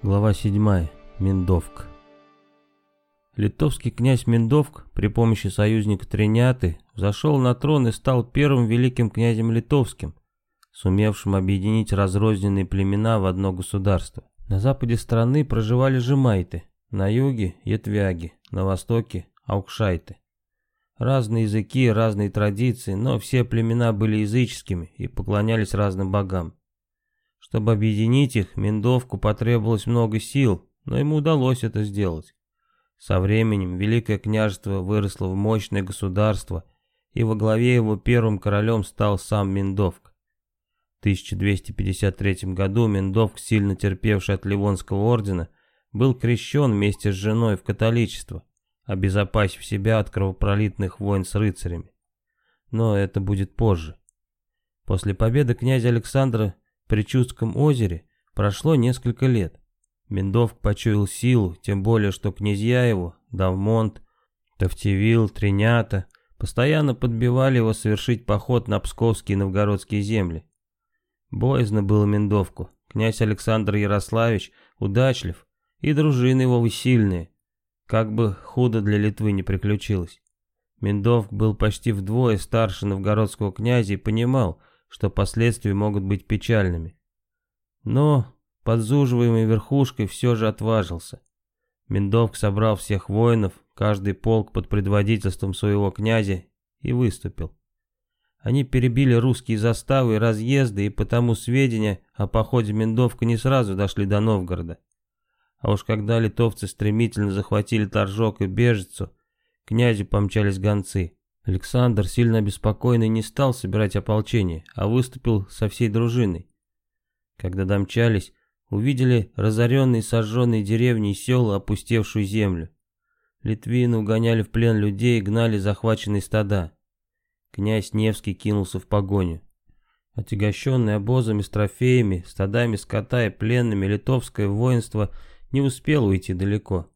Глава 7. Миндовк. Литовский князь Миндовк при помощи союзника Триняты взошел на трон и стал первым великим князем литовским, сумевшим объединить разрозненные племена в одно государство. На западе страны проживали жемайты, на юге – ятвяги, на востоке – аукшайты. Разные языки, разные традиции, но все племена были языческими и поклонялись разным богам. Чтобы объединить их, Миндовку потребовалось много сил, но ему удалось это сделать. Со временем Великое княжество выросло в мощное государство, и во главе его первым королем стал сам Миндовк. В 1253 году Миндовк, сильно терпевший от Ливонского ордена, был крещен вместе с женой в католичество, обезопасив себя от кровопролитных войн с рыцарями. Но это будет позже. После победы князя Александра при Чудском озере прошло несколько лет. Миндовк почуял силу, тем более, что князья его, Давмонт, Тавтевил, Тринята, постоянно подбивали его совершить поход на псковские и новгородские земли. Боязно было Миндовку. Князь Александр Ярославич удачлив, и дружины его сильные. Как бы худо для Литвы не приключилось. Миндовк был почти вдвое старше новгородского князя и понимал, что последствия могут быть печальными. Но подзуживаемый верхушкой все же отважился. Миндовк собрал всех воинов, каждый полк под предводительством своего князя, и выступил. Они перебили русские заставы и разъезды, и потому сведения о походе Миндовка не сразу дошли до Новгорода. А уж когда литовцы стремительно захватили Торжок и Бежицу, князю помчались гонцы. Александр, сильно обеспокоенный, не стал собирать ополчение, а выступил со всей дружиной. Когда домчались, увидели разоренные сожженные деревни и села, опустевшую землю. Литвины угоняли в плен людей и гнали захваченные стада. Князь Невский кинулся в погоню. Отягощенное обозами с трофеями, стадами скота и пленными, литовское воинство не успело уйти далеко.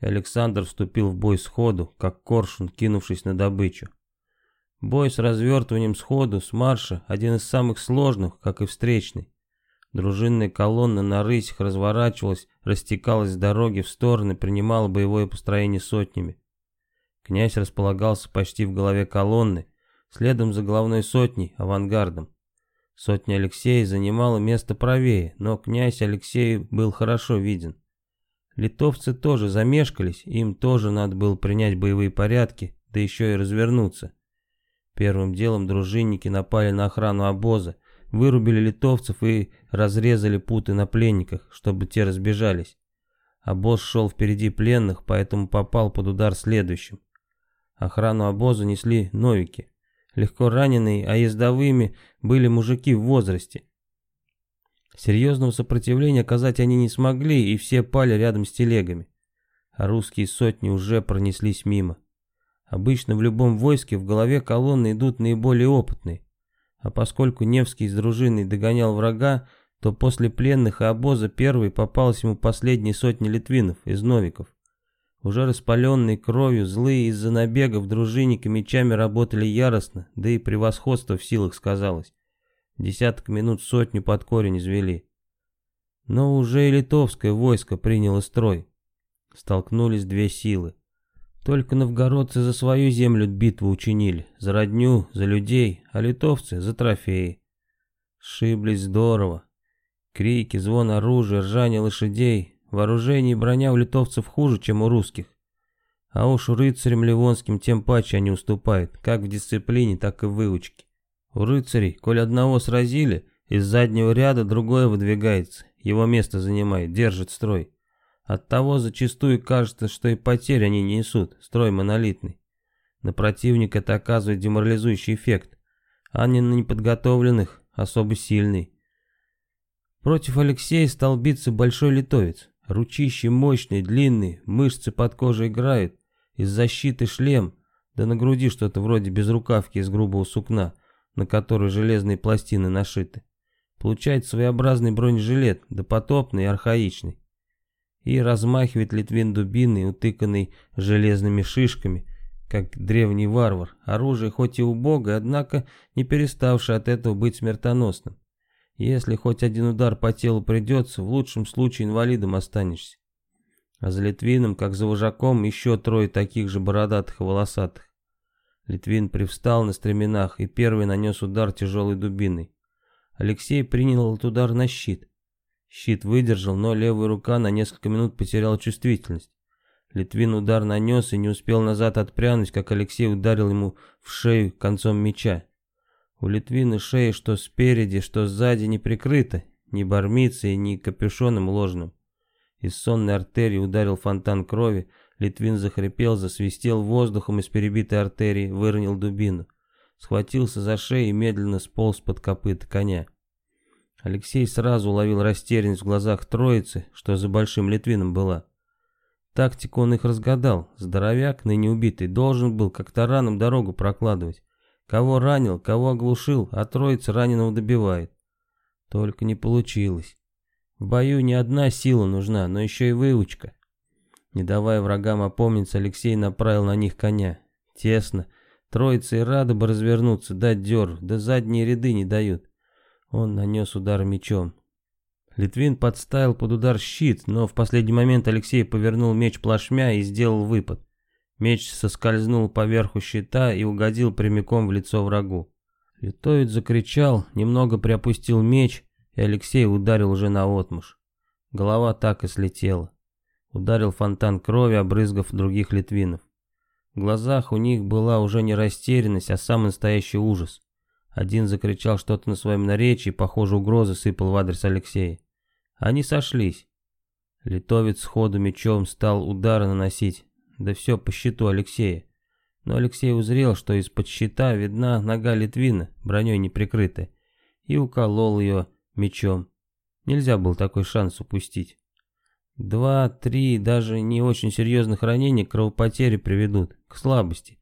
Александр вступил в бой сходу, как коршун, кинувшись на добычу. Бой с развертыванием сходу, с марша, один из самых сложных, как и встречный. Дружинная колонна на рысях разворачивалась, растекалась с дороги в стороны, принимала боевое построение сотнями. Князь располагался почти в голове колонны, следом за главной сотней, авангардом. Сотня Алексея занимала место правее, но князь Алексей был хорошо виден. Литовцы тоже замешкались, им тоже надо было принять боевые порядки, да еще и развернуться. Первым делом дружинники напали на охрану обоза, вырубили литовцев и разрезали путы на пленниках, чтобы те разбежались. Обоз шел впереди пленных, поэтому попал под удар следующим. Охрану обоза несли новики. Легко раненые, а ездовыми были мужики в возрасте. Серьезного сопротивления оказать они не смогли, и все пали рядом с телегами. А русские сотни уже пронеслись мимо. Обычно в любом войске в голове колонны идут наиболее опытные. А поскольку Невский с дружиной догонял врага, то после пленных и обоза первой попалась ему последние сотни литвинов из новиков. Уже распаленные кровью, злые из-за набегов, дружинники мечами работали яростно, да и превосходство в силах сказалось. Десяток минут сотню под корень извели. Но уже и литовское войско приняло строй. Столкнулись две силы. Только новгородцы за свою землю битву учинили, за родню, за людей, а литовцы за трофеи. Сшиблись здорово. Крики, звон оружия, ржание лошадей, вооружение и броня у литовцев хуже, чем у русских. А уж рыцарям ливонским тем паче они уступают, как в дисциплине, так и в выучке. У рыцарей, коль одного сразили, из заднего ряда другое выдвигается, его место занимает, держит строй. Оттого зачастую кажется, что и потерь они не несут, строй монолитный. На противника это оказывает деморализующий эффект, а не на неподготовленных особо сильный. Против Алексея стал биться большой литовец. Ручищи мощные, длинные, мышцы под кожей играют, из защиты шлем, да на груди что-то вроде безрукавки из грубого сукна, на которой железные пластины нашиты. Получается своеобразный бронежилет, допотопный и архаичный и размахивает Литвин дубиной, утыканной железными шишками, как древний варвар. Оружие хоть и убогое, однако не переставшее от этого быть смертоносным. Если хоть один удар по телу придется, в лучшем случае инвалидом останешься. А за Литвином, как за вожаком, еще трое таких же бородатых и волосатых. Литвин привстал на стременах и первый нанес удар тяжелой дубиной. Алексей принял этот удар на щит. Щит выдержал, но левая рука на несколько минут потеряла чувствительность. Литвин удар нанес и не успел назад отпрянуть, как Алексей ударил ему в шею концом меча. У Литвина шея что спереди, что сзади не прикрыта, ни бармицей, ни капюшоном ложным. Из сонной артерии ударил фонтан крови, Литвин захрипел, засвистел воздухом из перебитой артерии, выронил дубину. Схватился за шею и медленно сполз под копыта коня. Алексей сразу уловил растерянность в глазах троицы, что за большим Литвином была. Тактику он их разгадал. Здоровяк, ныне убитый, должен был как-то раном дорогу прокладывать. Кого ранил, кого оглушил, а троица раненого добивает. Только не получилось. В бою не одна сила нужна, но еще и выучка. Не давая врагам опомниться, Алексей направил на них коня. Тесно. Троица и рада бы развернуться, дать дёр, да задние ряды не дают. Он нанес удар мечом. Литвин подставил под удар щит, но в последний момент Алексей повернул меч плашмя и сделал выпад. Меч соскользнул поверху щита и угодил прямиком в лицо врагу. Литовец закричал, немного приопустил меч, и Алексей ударил уже на отмуж. Голова так и слетела. Ударил фонтан крови, обрызгав других литвинов. В глазах у них была уже не растерянность, а самый настоящий ужас. Один закричал что-то на своем наречии, похоже, угрозы сыпал в адрес Алексея. Они сошлись. Литовец сходу мечом стал удары наносить. Да все по щиту Алексея. Но Алексей узрел, что из-под щита видна нога Литвина, броней не прикрытая, и уколол ее мечом. Нельзя был такой шанс упустить. Два, три, даже не очень серьезных ранений к кровопотере приведут, к слабости.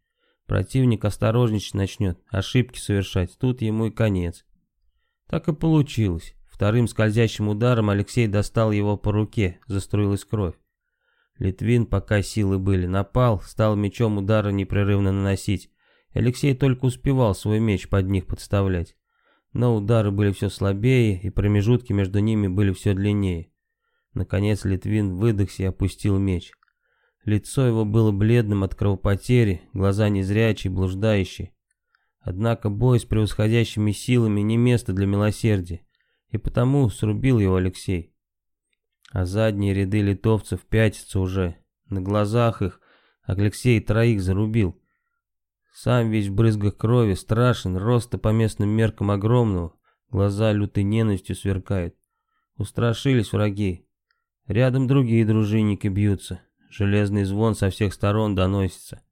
Противник осторожничать начнет, ошибки совершать, тут ему и конец. Так и получилось. Вторым скользящим ударом Алексей достал его по руке, заструилась кровь. Литвин, пока силы были, напал, стал мечом удара непрерывно наносить. Алексей только успевал свой меч под них подставлять. Но удары были все слабее, и промежутки между ними были все длиннее. Наконец Литвин выдохся и опустил меч. Лицо его было бледным от кровопотери, глаза незрячие, блуждающие. Однако бой с превосходящими силами не место для милосердия, и потому срубил его Алексей. А задние ряды литовцев пятятся уже. На глазах их Алексей троих зарубил. Сам весь в брызгах крови, страшен, роста по местным меркам огромного, глаза лютой ненавистью сверкают. Устрашились враги, Рядом другие дружинники бьются. Железный звон со всех сторон доносится.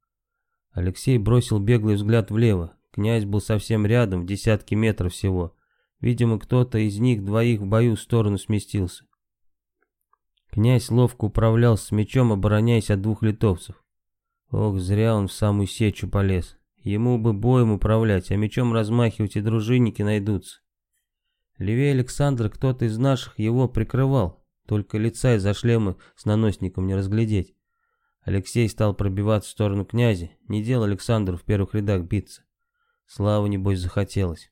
Алексей бросил беглый взгляд влево. Князь был совсем рядом, в десятки метров всего. Видимо, кто-то из них двоих в бою в сторону сместился. Князь ловко управлял с мечом, обороняясь от двух литовцев. Ох, зря он в самую сечу полез. Ему бы боем управлять, а мечом размахивать и дружинники найдутся. Левее Александра кто-то из наших его прикрывал, только лица из-за шлема с наносником не разглядеть. Алексей стал пробиваться в сторону князя, не делал Александру в первых рядах биться. Славу, небось, захотелось.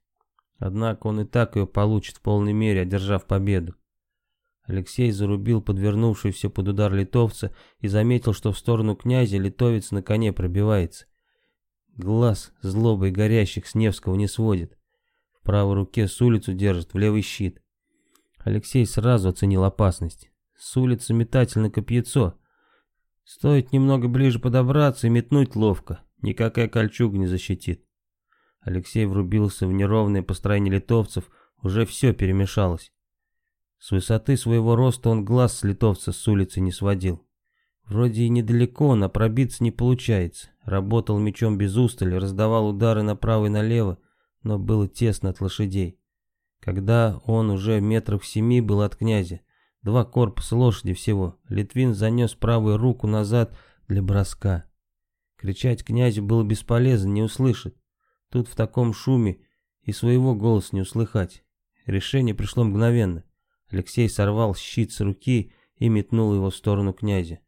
Однако он и так ее получит в полной мере, одержав победу. Алексей зарубил подвернувшегося под удар литовца и заметил, что в сторону князя литовец на коне пробивается. Глаз злобой горящих с Невского не сводит. В правой руке с улицу держит, в левый щит. Алексей сразу оценил опасность. С улицы метательно копьецо. Стоит немного ближе подобраться и метнуть ловко. Никакая кольчуга не защитит. Алексей врубился в неровное построение литовцев, уже все перемешалось. С высоты своего роста он глаз с литовца с улицы не сводил. Вроде и недалеко, но пробиться не получается. Работал мечом без устали, раздавал удары направо и налево, но было тесно от лошадей. Когда он уже метров семи был от князя, два корпуса лошади всего, Литвин занес правую руку назад для броска. Кричать князю было бесполезно, не услышит. Тут в таком шуме и своего голоса не услыхать. Решение пришло мгновенно. Алексей сорвал щит с руки и метнул его в сторону князя.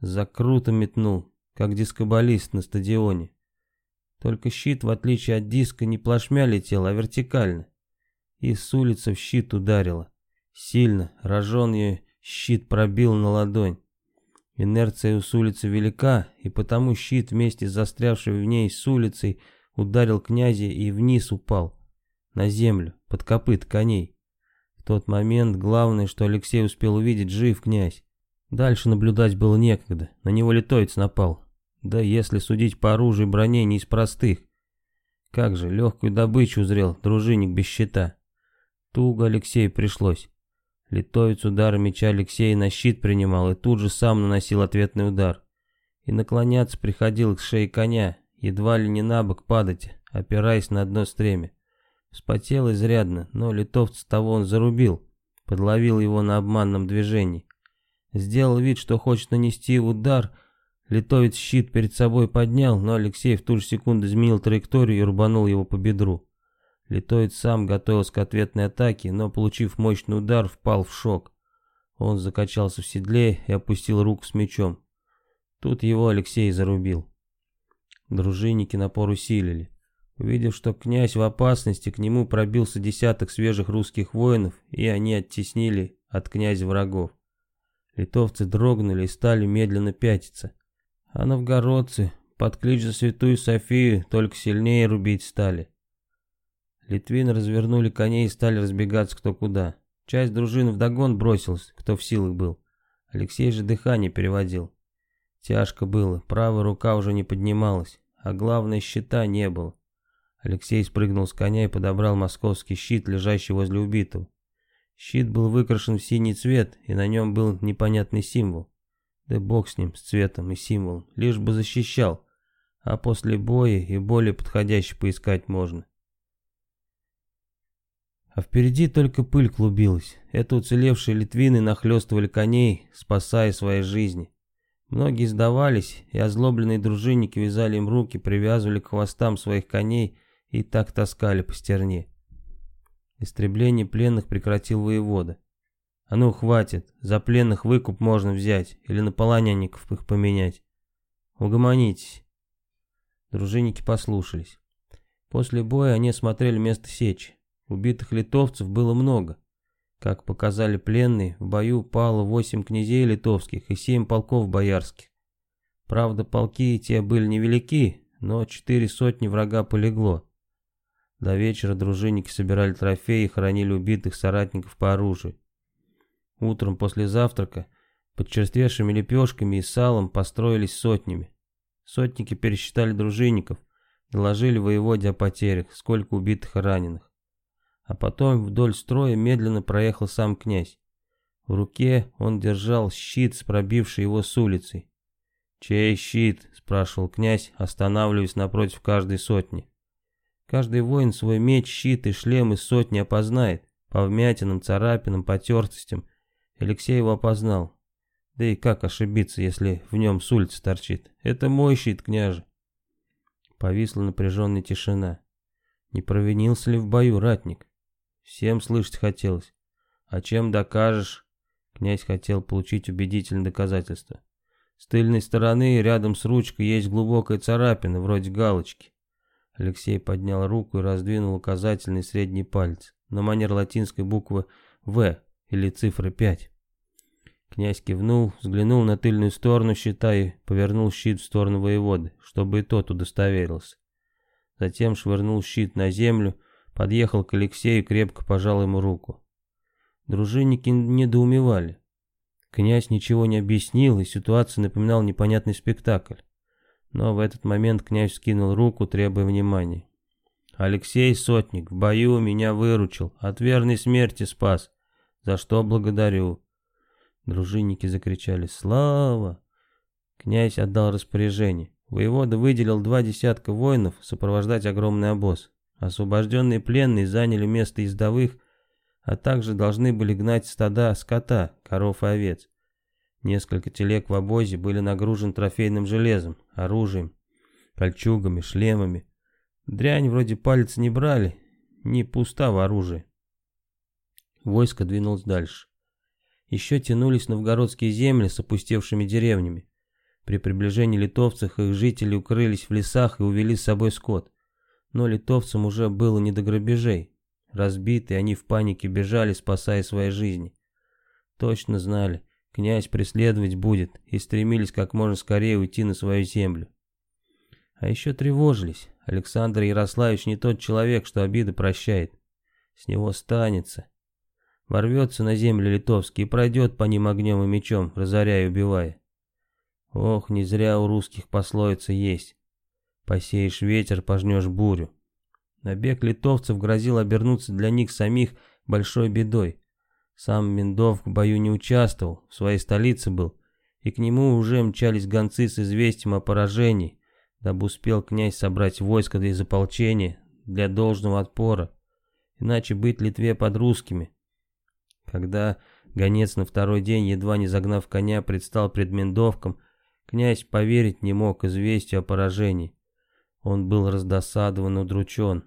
Закруто метнул, как дискоболист на стадионе. Только щит, в отличие от диска, не плашмя летел, а вертикально и с улицы в щит ударила. Сильно, рожен ее щит пробил на ладонь. Инерция с улицы велика, и потому щит вместе с застрявшей в ней с улицей ударил князя и вниз упал, на землю, под копыт коней. В тот момент главное, что Алексей успел увидеть, жив князь. Дальше наблюдать было некогда, на него литовец напал. Да если судить по оружию броне не из простых. Как же, легкую добычу узрел дружинник без щита. Туго Алексею пришлось. Литовец удара меча Алексея на щит принимал и тут же сам наносил ответный удар. И наклоняться приходил к шее коня, едва ли не на бок падать, опираясь на одно стремя. Вспотел изрядно, но литовца того он зарубил, подловил его на обманном движении. Сделал вид, что хочет нанести удар, литовец щит перед собой поднял, но Алексей в ту же секунду изменил траекторию и рубанул его по бедру. Литоец сам готовился к ответной атаке, но, получив мощный удар, впал в шок. Он закачался в седле и опустил руку с мечом. Тут его Алексей зарубил. Дружинники напор усилили. Увидев, что князь в опасности, к нему пробился десяток свежих русских воинов, и они оттеснили от князя врагов. Литовцы дрогнули и стали медленно пятиться. А новгородцы под клич за святую Софию только сильнее рубить стали. Литвины развернули коней и стали разбегаться кто куда. Часть дружин вдогон бросилась, кто в силах был. Алексей же дыхание переводил. Тяжко было, правая рука уже не поднималась, а главное щита не было. Алексей спрыгнул с коня и подобрал московский щит, лежащий возле убитого. Щит был выкрашен в синий цвет, и на нем был непонятный символ. Да бог с ним, с цветом и символом, лишь бы защищал, а после боя и более подходящий поискать можно. А впереди только пыль клубилась. Это уцелевшие литвины нахлестывали коней, спасая свои жизни. Многие сдавались, и озлобленные дружинники вязали им руки, привязывали к хвостам своих коней и так таскали по стерне. Истребление пленных прекратил воевода. А ну, хватит, за пленных выкуп можно взять, или на полонянников их поменять. Угомонитесь. Дружинники послушались. После боя они осмотрели место сечи. Убитых литовцев было много. Как показали пленные, в бою пало восемь князей литовских и семь полков боярских. Правда, полки те были невелики, но четыре сотни врага полегло. До вечера дружинники собирали трофеи и хоронили убитых соратников по оружию. Утром после завтрака под черствевшими лепешками и салом построились сотнями. Сотники пересчитали дружинников, доложили воеводе о потерях, сколько убитых и раненых а потом вдоль строя медленно проехал сам князь. В руке он держал щит, пробивший его с улицы. «Чей щит?» — спрашивал князь, останавливаясь напротив каждой сотни. Каждый воин свой меч, щит и шлем из сотни опознает, по вмятинам, царапинам, потертостям. Алексей его опознал. Да и как ошибиться, если в нем с улицы торчит? Это мой щит, княже. Повисла напряженная тишина. Не провинился ли в бою ратник? Всем слышать хотелось. А чем докажешь? Князь хотел получить убедительное доказательство. С тыльной стороны, рядом с ручкой, есть глубокая царапина, вроде галочки. Алексей поднял руку и раздвинул указательный средний палец, на манер латинской буквы «В» или цифры 5. Князь кивнул, взглянул на тыльную сторону щита и повернул щит в сторону воеводы, чтобы и тот удостоверился. Затем швырнул щит на землю Подъехал к Алексею и крепко пожал ему руку. Дружинники недоумевали. Князь ничего не объяснил, и ситуация напоминала непонятный спектакль. Но в этот момент князь скинул руку, требуя внимания. «Алексей Сотник в бою меня выручил, от верной смерти спас, за что благодарю». Дружинники закричали «Слава!». Князь отдал распоряжение. Воевода выделил два десятка воинов сопровождать огромный обоз. Освобожденные пленные заняли место ездовых, а также должны были гнать стада скота, коров и овец. Несколько телег в обозе были нагружены трофейным железом, оружием, кольчугами, шлемами. Дрянь вроде палец не брали, не пустого оружия. Войско двинулось дальше. Еще тянулись новгородские земли с опустевшими деревнями. При приближении литовцев их жители укрылись в лесах и увели с собой скот но литовцам уже было не до грабежей. разбитые, они в панике бежали, спасая свои жизни. Точно знали, князь преследовать будет, и стремились как можно скорее уйти на свою землю. А еще тревожились. Александр Ярославич не тот человек, что обиды прощает. С него станется. Ворвется на землю литовские и пройдет по ним огнем и мечом, разоряя и убивая. Ох, не зря у русских пословица есть. Посеешь ветер, пожнешь бурю. Набег литовцев грозил обернуться для них самих большой бедой. Сам Миндов в бою не участвовал, в своей столице был, и к нему уже мчались гонцы с известием о поражении, дабы успел князь собрать войско для заполчения, для должного отпора, иначе быть Литве под русскими. Когда гонец на второй день, едва не загнав коня, предстал пред Миндовком, князь поверить не мог известию о поражении. Он был раздосадован и удручен.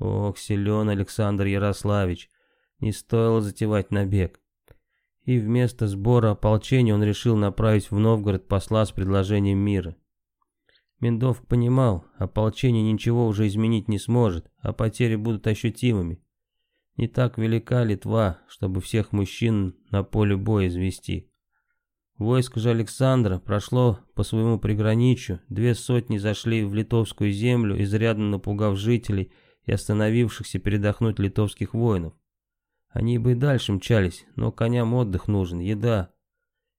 Ох, силен Александр Ярославич, не стоило затевать набег. И вместо сбора ополчения он решил направить в Новгород посла с предложением мира. Миндовк понимал, ополчение ничего уже изменить не сможет, а потери будут ощутимыми. Не так велика Литва, чтобы всех мужчин на поле боя извести. Войско же Александра прошло по своему приграничью, две сотни зашли в литовскую землю, изрядно напугав жителей и остановившихся передохнуть литовских воинов. Они бы и дальше мчались, но коням отдых нужен, еда.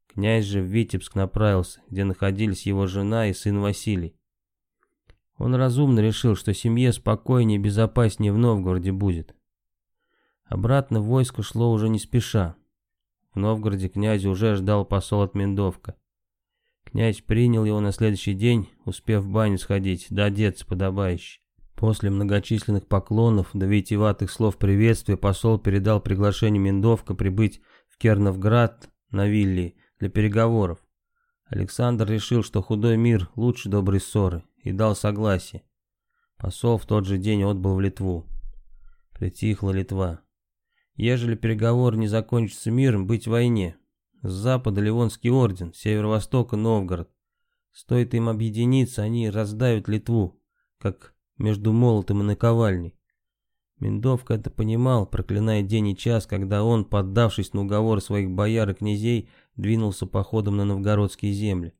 Князь же в Витебск направился, где находились его жена и сын Василий. Он разумно решил, что семье спокойнее и безопаснее в Новгороде будет. Обратно войско шло уже не спеша. В Новгороде князя уже ждал посол от Миндовка. Князь принял его на следующий день, успев в баню сходить, да одеться подобающе. После многочисленных поклонов да витиеватых слов приветствия посол передал приглашение Миндовка прибыть в Керновград на вилле для переговоров. Александр решил, что худой мир лучше доброй ссоры, и дал согласие. Посол в тот же день отбыл в Литву. Притихла Литва. Ежели переговор не закончится миром, быть в войне. С запада Ливонский орден, с северо-востока Новгород. Стоит им объединиться, они раздавят Литву, как между молотом и наковальней. Миндовка это понимал, проклиная день и час, когда он, поддавшись на уговор своих бояр и князей, двинулся походом на новгородские земли.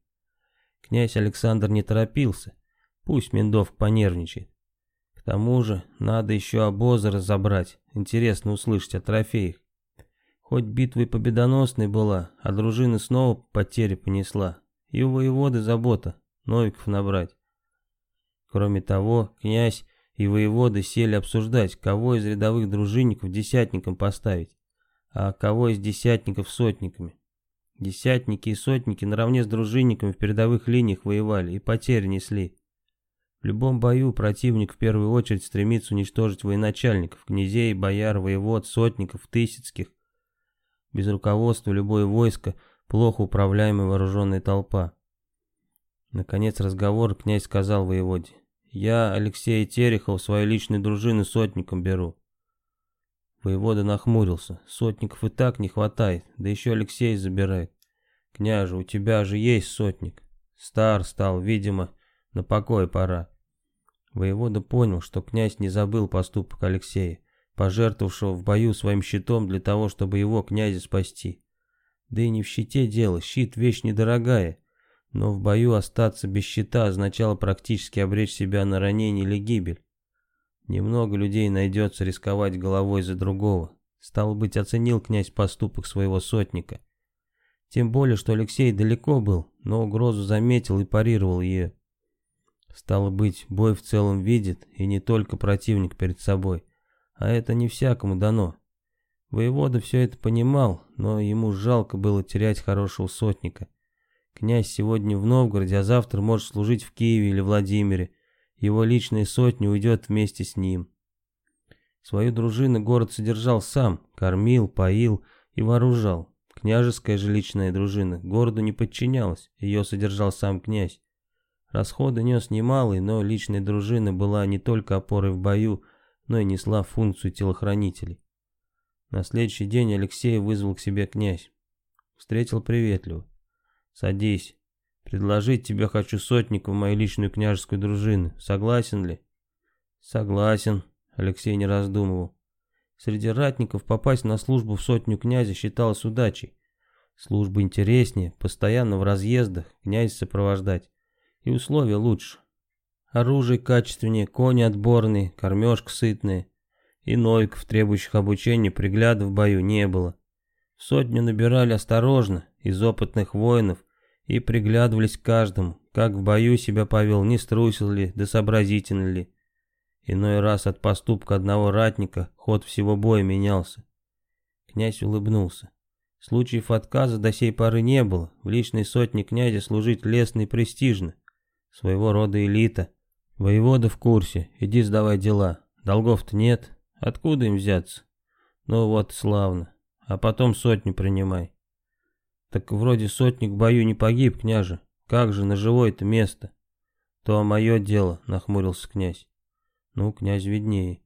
Князь Александр не торопился, пусть Миндовк понервничает тому же, надо еще обозы разобрать, интересно услышать о трофеях. Хоть битва и победоносной была, а дружина снова потери понесла. И у воеводы забота, новиков набрать. Кроме того, князь и воеводы сели обсуждать, кого из рядовых дружинников десятником поставить, а кого из десятников сотниками. Десятники и сотники наравне с дружинниками в передовых линиях воевали и потери несли. В любом бою противник в первую очередь стремится уничтожить военачальников, князей, бояр, воевод, сотников, тысяцких. Без руководства любое войско – плохо управляемая вооруженная толпа. Наконец разговор князь сказал воеводе. «Я Алексея Терехова свою личную дружину сотником беру». Воевода нахмурился. Сотников и так не хватает, да еще Алексей забирает. «Княже, у тебя же есть сотник». Стар стал, видимо, на покой пора. Воевода понял, что князь не забыл поступок Алексея, пожертвовавшего в бою своим щитом для того, чтобы его князя спасти. Да и не в щите дело, щит вещь недорогая, но в бою остаться без щита означало практически обречь себя на ранение или гибель. Немного людей найдется рисковать головой за другого. Стало быть, оценил князь поступок своего сотника. Тем более, что Алексей далеко был, но угрозу заметил и парировал ее. Стало быть, бой в целом видит, и не только противник перед собой. А это не всякому дано. Воевода все это понимал, но ему жалко было терять хорошего сотника. Князь сегодня в Новгороде, а завтра может служить в Киеве или Владимире. Его личная сотня уйдет вместе с ним. Свою дружину город содержал сам, кормил, поил и вооружал. Княжеская же личная дружина городу не подчинялась, ее содержал сам князь. Расходы нес немалый, но личная дружина была не только опорой в бою, но и несла функцию телохранителей. На следующий день Алексей вызвал к себе князь. Встретил приветливо. «Садись. Предложить тебе хочу сотника в мою личную княжескую дружину. Согласен ли?» «Согласен», — Алексей не раздумывал. Среди ратников попасть на службу в сотню князя считалось удачей. Служба интереснее, постоянно в разъездах, князь сопровождать. И условия лучше. Оружие качественнее, кони отборные, кормежка сытная. И новиков, требующих обучения, пригляда в бою не было. Сотню набирали осторожно, из опытных воинов, и приглядывались к каждому, как в бою себя повел, не струсил ли, да ли. Иной раз от поступка одного ратника ход всего боя менялся. Князь улыбнулся. Случаев отказа до сей поры не было, в личной сотне князя служить лестно и престижно. Своего рода элита. Воевода в курсе, иди сдавай дела. Долгов-то нет, откуда им взяться? Ну вот, славно. А потом сотню принимай. Так вроде сотник в бою не погиб, княже. Как же на живое-то место? То мое дело, нахмурился князь. Ну, князь виднее.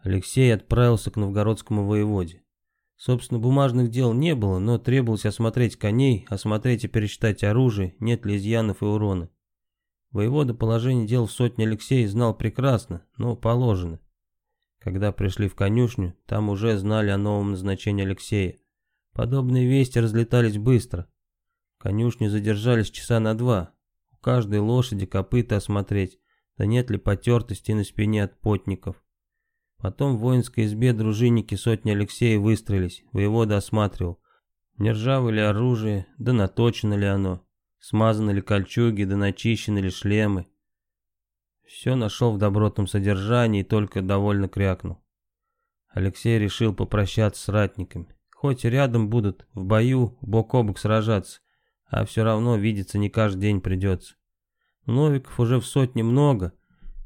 Алексей отправился к новгородскому воеводе. Собственно, бумажных дел не было, но требовалось осмотреть коней, осмотреть и пересчитать оружие, нет ли изъянов и урона. Воевода положение дел в сотне Алексей знал прекрасно, но положено. Когда пришли в конюшню, там уже знали о новом назначении Алексея. Подобные вести разлетались быстро. В конюшне задержались часа на два. У каждой лошади копыта осмотреть, да нет ли потертости на спине от потников. Потом в воинской избе дружинники сотни Алексея выстроились, воевода осматривал, не ржавое ли оружие, да наточено ли оно, смазаны ли кольчуги, да начищены ли шлемы. Все нашел в добротном содержании и только довольно крякнул. Алексей решил попрощаться с ратниками. Хоть рядом будут, в бою, бок о бок сражаться, а все равно видеться не каждый день придется. Новиков уже в сотне много,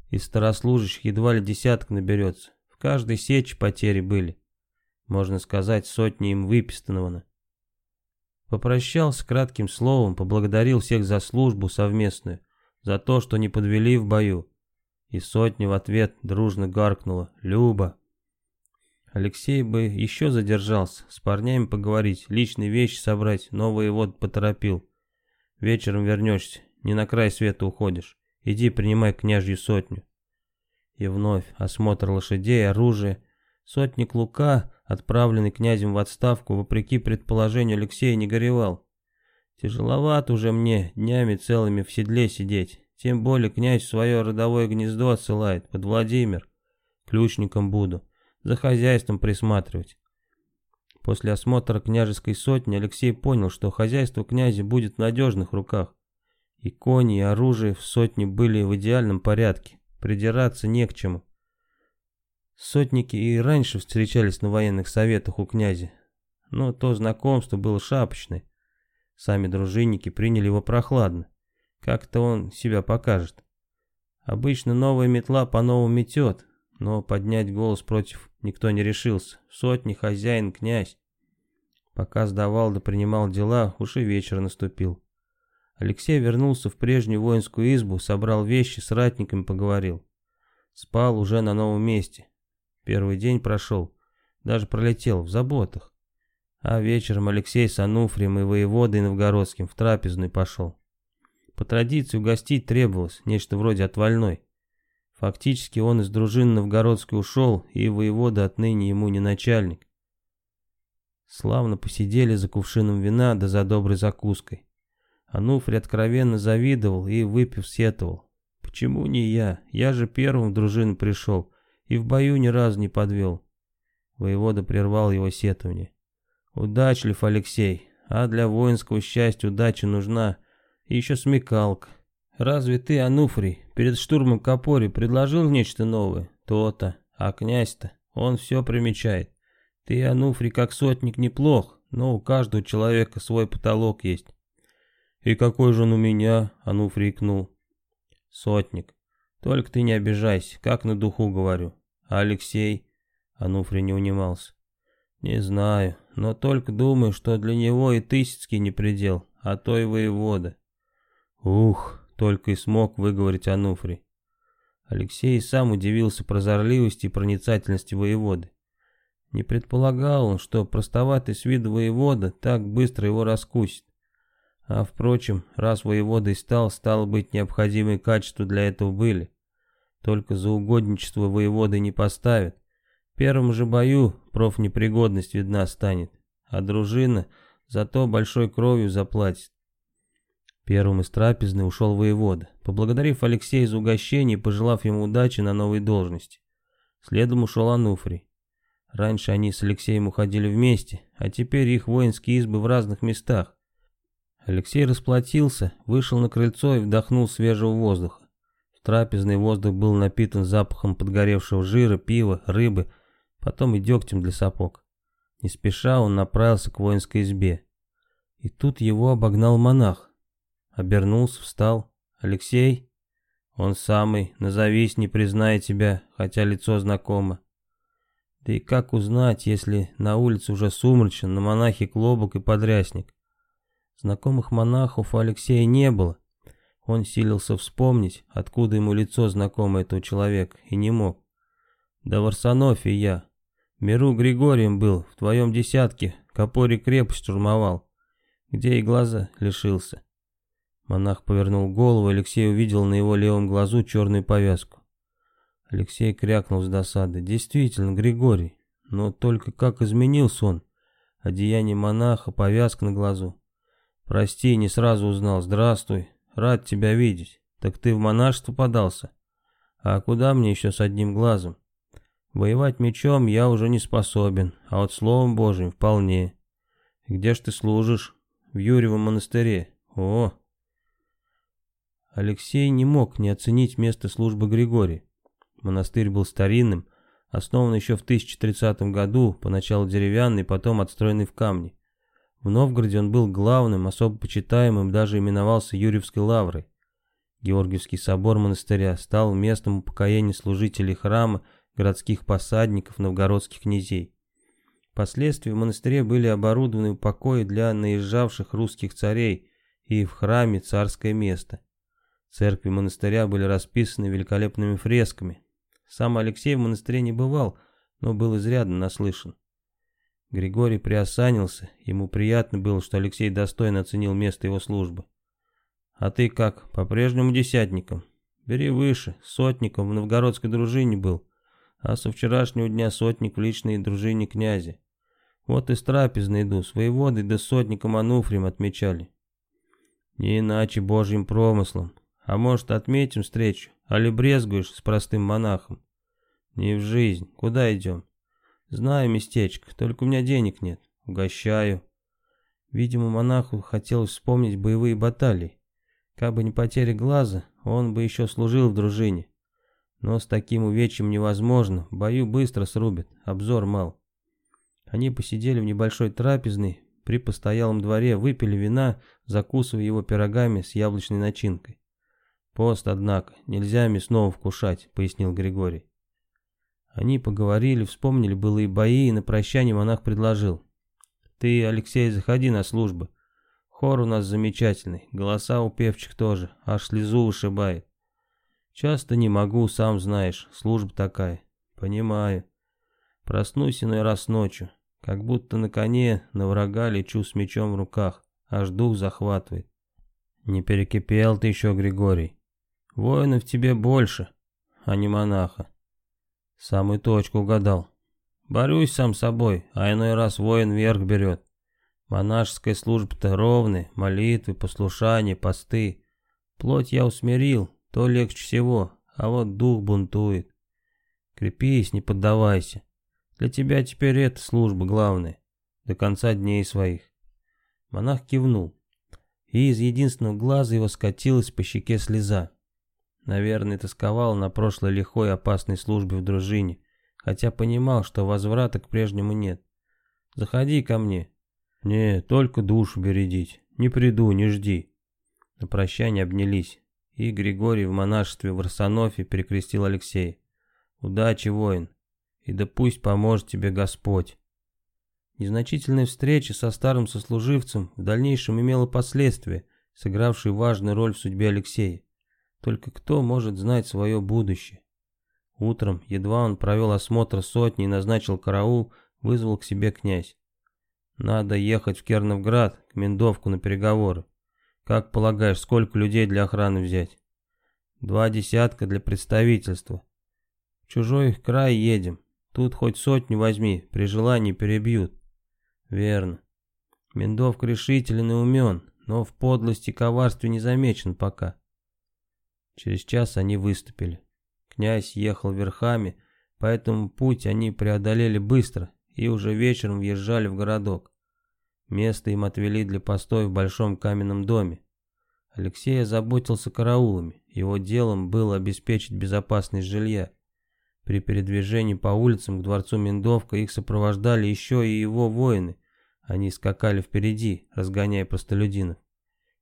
из старослужащих едва ли десяток наберется каждой сече потери были. Можно сказать, сотни им выпистановано. Попрощался кратким словом, поблагодарил всех за службу совместную, за то, что не подвели в бою. И сотня в ответ дружно гаркнула «Люба». Алексей бы еще задержался, с парнями поговорить, личные вещи собрать, новые вот поторопил. Вечером вернешься, не на край света уходишь. Иди принимай княжью сотню. И вновь осмотр лошадей, оружия. Сотник Лука, отправленный князем в отставку, вопреки предположению Алексея, не горевал. Тяжеловато уже мне днями целыми в седле сидеть. Тем более князь свое родовое гнездо отсылает, под Владимир. Ключником буду, за хозяйством присматривать. После осмотра княжеской сотни Алексей понял, что хозяйство князя будет в надежных руках. И кони, и оружие в сотне были в идеальном порядке придираться не к чему. Сотники и раньше встречались на военных советах у князя, но то знакомство было шапочное. Сами дружинники приняли его прохладно. Как-то он себя покажет. Обычно новая метла по-новому метет, но поднять голос против никто не решился. Сотни, хозяин, князь. Пока сдавал да принимал дела, уж и вечер наступил. Алексей вернулся в прежнюю воинскую избу, собрал вещи, с ратниками поговорил. Спал уже на новом месте. Первый день прошел, даже пролетел в заботах. А вечером Алексей с Ануфрием и воеводой новгородским в трапезную пошел. По традиции угостить требовалось, нечто вроде отвальной. Фактически он из дружины новгородской ушел, и воевода отныне ему не начальник. Славно посидели за кувшином вина да за доброй закуской. Ануфрий откровенно завидовал и, выпив, сетовал. «Почему не я? Я же первым в дружину пришел и в бою ни разу не подвел». Воевода прервал его сетование. «Удачлив, Алексей, а для воинского счастья удача нужна, и еще смекалка. Разве ты, Ануфрий, перед штурмом Копори предложил нечто новое? То-то, а князь-то, он все примечает. Ты, Ануфрий, как сотник неплох, но у каждого человека свой потолок есть. «И какой же он у меня?» — Ануфрий икнул. «Сотник. Только ты не обижайся, как на духу говорю. А Алексей?» Ануфрий не унимался. «Не знаю, но только думаю, что для него и Тысяцкий не предел, а то и воевода». «Ух!» — только и смог выговорить Ануфрий. Алексей сам удивился прозорливости и проницательности воеводы. Не предполагал он, что простоватый с виду воевода так быстро его раскусит. А впрочем, раз воеводой стал, стало быть, необходимые качества для этого были. Только за угодничество воеводы не поставят. первом же бою профнепригодность видна станет, а дружина зато большой кровью заплатит. Первым из трапезны ушел воевода, поблагодарив Алексея за угощение и пожелав ему удачи на новой должности. Следом ушел Ануфрий. Раньше они с Алексеем уходили вместе, а теперь их воинские избы в разных местах. Алексей расплатился, вышел на крыльцо и вдохнул свежего воздуха. Трапезный воздух был напитан запахом подгоревшего жира, пива, рыбы, потом и дегтем для сапог. Не спеша он направился к воинской избе. И тут его обогнал монах. Обернулся, встал. «Алексей?» «Он самый. Назовись, не признай тебя, хотя лицо знакомо». Да и как узнать, если на улице уже сумрачно, на монахе клобок и подрясник? Знакомых монахов у Алексея не было. Он силился вспомнить, откуда ему лицо знакомо этого человека, и не мог. Да в Арсенофе я. Миру Григорием был, в твоем десятке, Копори крепость штурмовал. Где и глаза лишился. Монах повернул голову, Алексей увидел на его левом глазу черную повязку. Алексей крякнул с досады. Действительно, Григорий. Но только как изменился он. Одеяние монаха, повязка на глазу. Прости, не сразу узнал. Здравствуй. Рад тебя видеть. Так ты в монашество подался? А куда мне еще с одним глазом? Воевать мечом я уже не способен, а вот словом Божьим вполне. Где ж ты служишь? В Юрьевом монастыре. О! Алексей не мог не оценить место службы Григория. Монастырь был старинным, основан еще в 1030 году, поначалу деревянный, потом отстроенный в камне. В Новгороде он был главным, особо почитаемым, даже именовался Юрьевской лаврой. Георгиевский собор монастыря стал местом упокоения служителей храма, городских посадников, новгородских князей. Впоследствии в монастыре были оборудованы покои для наезжавших русских царей и в храме царское место. Церкви монастыря были расписаны великолепными фресками, сам Алексей в монастыре не бывал, но был изрядно наслышан. Григорий приосанился, ему приятно было, что Алексей достойно оценил место его службы. «А ты как, по-прежнему десятником? Бери выше, сотником в новгородской дружине был, а со вчерашнего дня сотник в личной дружине князя. Вот и с трапезной иду, с воеводой да сотником Ануфрием отмечали. Не иначе божьим промыслом. А может, отметим встречу, али брезгуешь с простым монахом? Не в жизнь. Куда идем? Знаю местечко, только у меня денег нет. Угощаю. Видимо, монаху хотелось вспомнить боевые баталии. Как бы не потеря глаза, он бы еще служил в дружине. Но с таким увечьем невозможно, бою быстро срубят, обзор мал. Они посидели в небольшой трапезной, при постоялом дворе выпили вина, закусывая его пирогами с яблочной начинкой. «Пост, однако, нельзя мясного вкушать», — пояснил Григорий. Они поговорили, вспомнили былые бои, и на прощание монах предложил. «Ты, Алексей, заходи на службу. Хор у нас замечательный, голоса у певчих тоже, аж слезу ушибает. Часто не могу, сам знаешь, служба такая. Понимаю. Проснусь иной раз ночью, как будто на коне на врага лечу с мечом в руках, аж дух захватывает. Не перекипел ты еще, Григорий. Воинов тебе больше, а не монаха. Самую точку угадал. Борюсь сам собой, а иной раз воин вверх берет. Монашеская служба-то ровная, молитвы, послушания, посты. Плоть я усмирил, то легче всего, а вот дух бунтует. Крепись, не поддавайся. Для тебя теперь эта служба главная, до конца дней своих. Монах кивнул, и из единственного глаза его скатилась по щеке слеза. Наверное, тосковал на прошлой лихой опасной службе в дружине, хотя понимал, что возврата к прежнему нет. «Заходи ко мне». «Не, только душу бередить. Не приду, не жди». На прощание обнялись, и Григорий в монашестве в Арсенофе перекрестил Алексея. «Удачи, воин, и да пусть поможет тебе Господь». Незначительная встреча со старым сослуживцем в дальнейшем имела последствия, сыгравшие важную роль в судьбе Алексея. Только кто может знать свое будущее? Утром, едва он провел осмотр сотни и назначил караул, вызвал к себе князь. Надо ехать в Керновград, к Мендовку на переговоры. Как полагаешь, сколько людей для охраны взять? Два десятка для представительства. В чужой край едем. Тут хоть сотню возьми, при желании перебьют. Верно. Мендовка решителен и умен, но в подлости и коварстве не замечен пока. Через час они выступили. Князь ехал верхами, поэтому путь они преодолели быстро и уже вечером въезжали в городок. Место им отвели для постоя в большом каменном доме. Алексей озаботился караулами, его делом было обеспечить безопасность жилья. При передвижении по улицам к дворцу Мендовка их сопровождали еще и его воины. Они скакали впереди, разгоняя простолюдинов.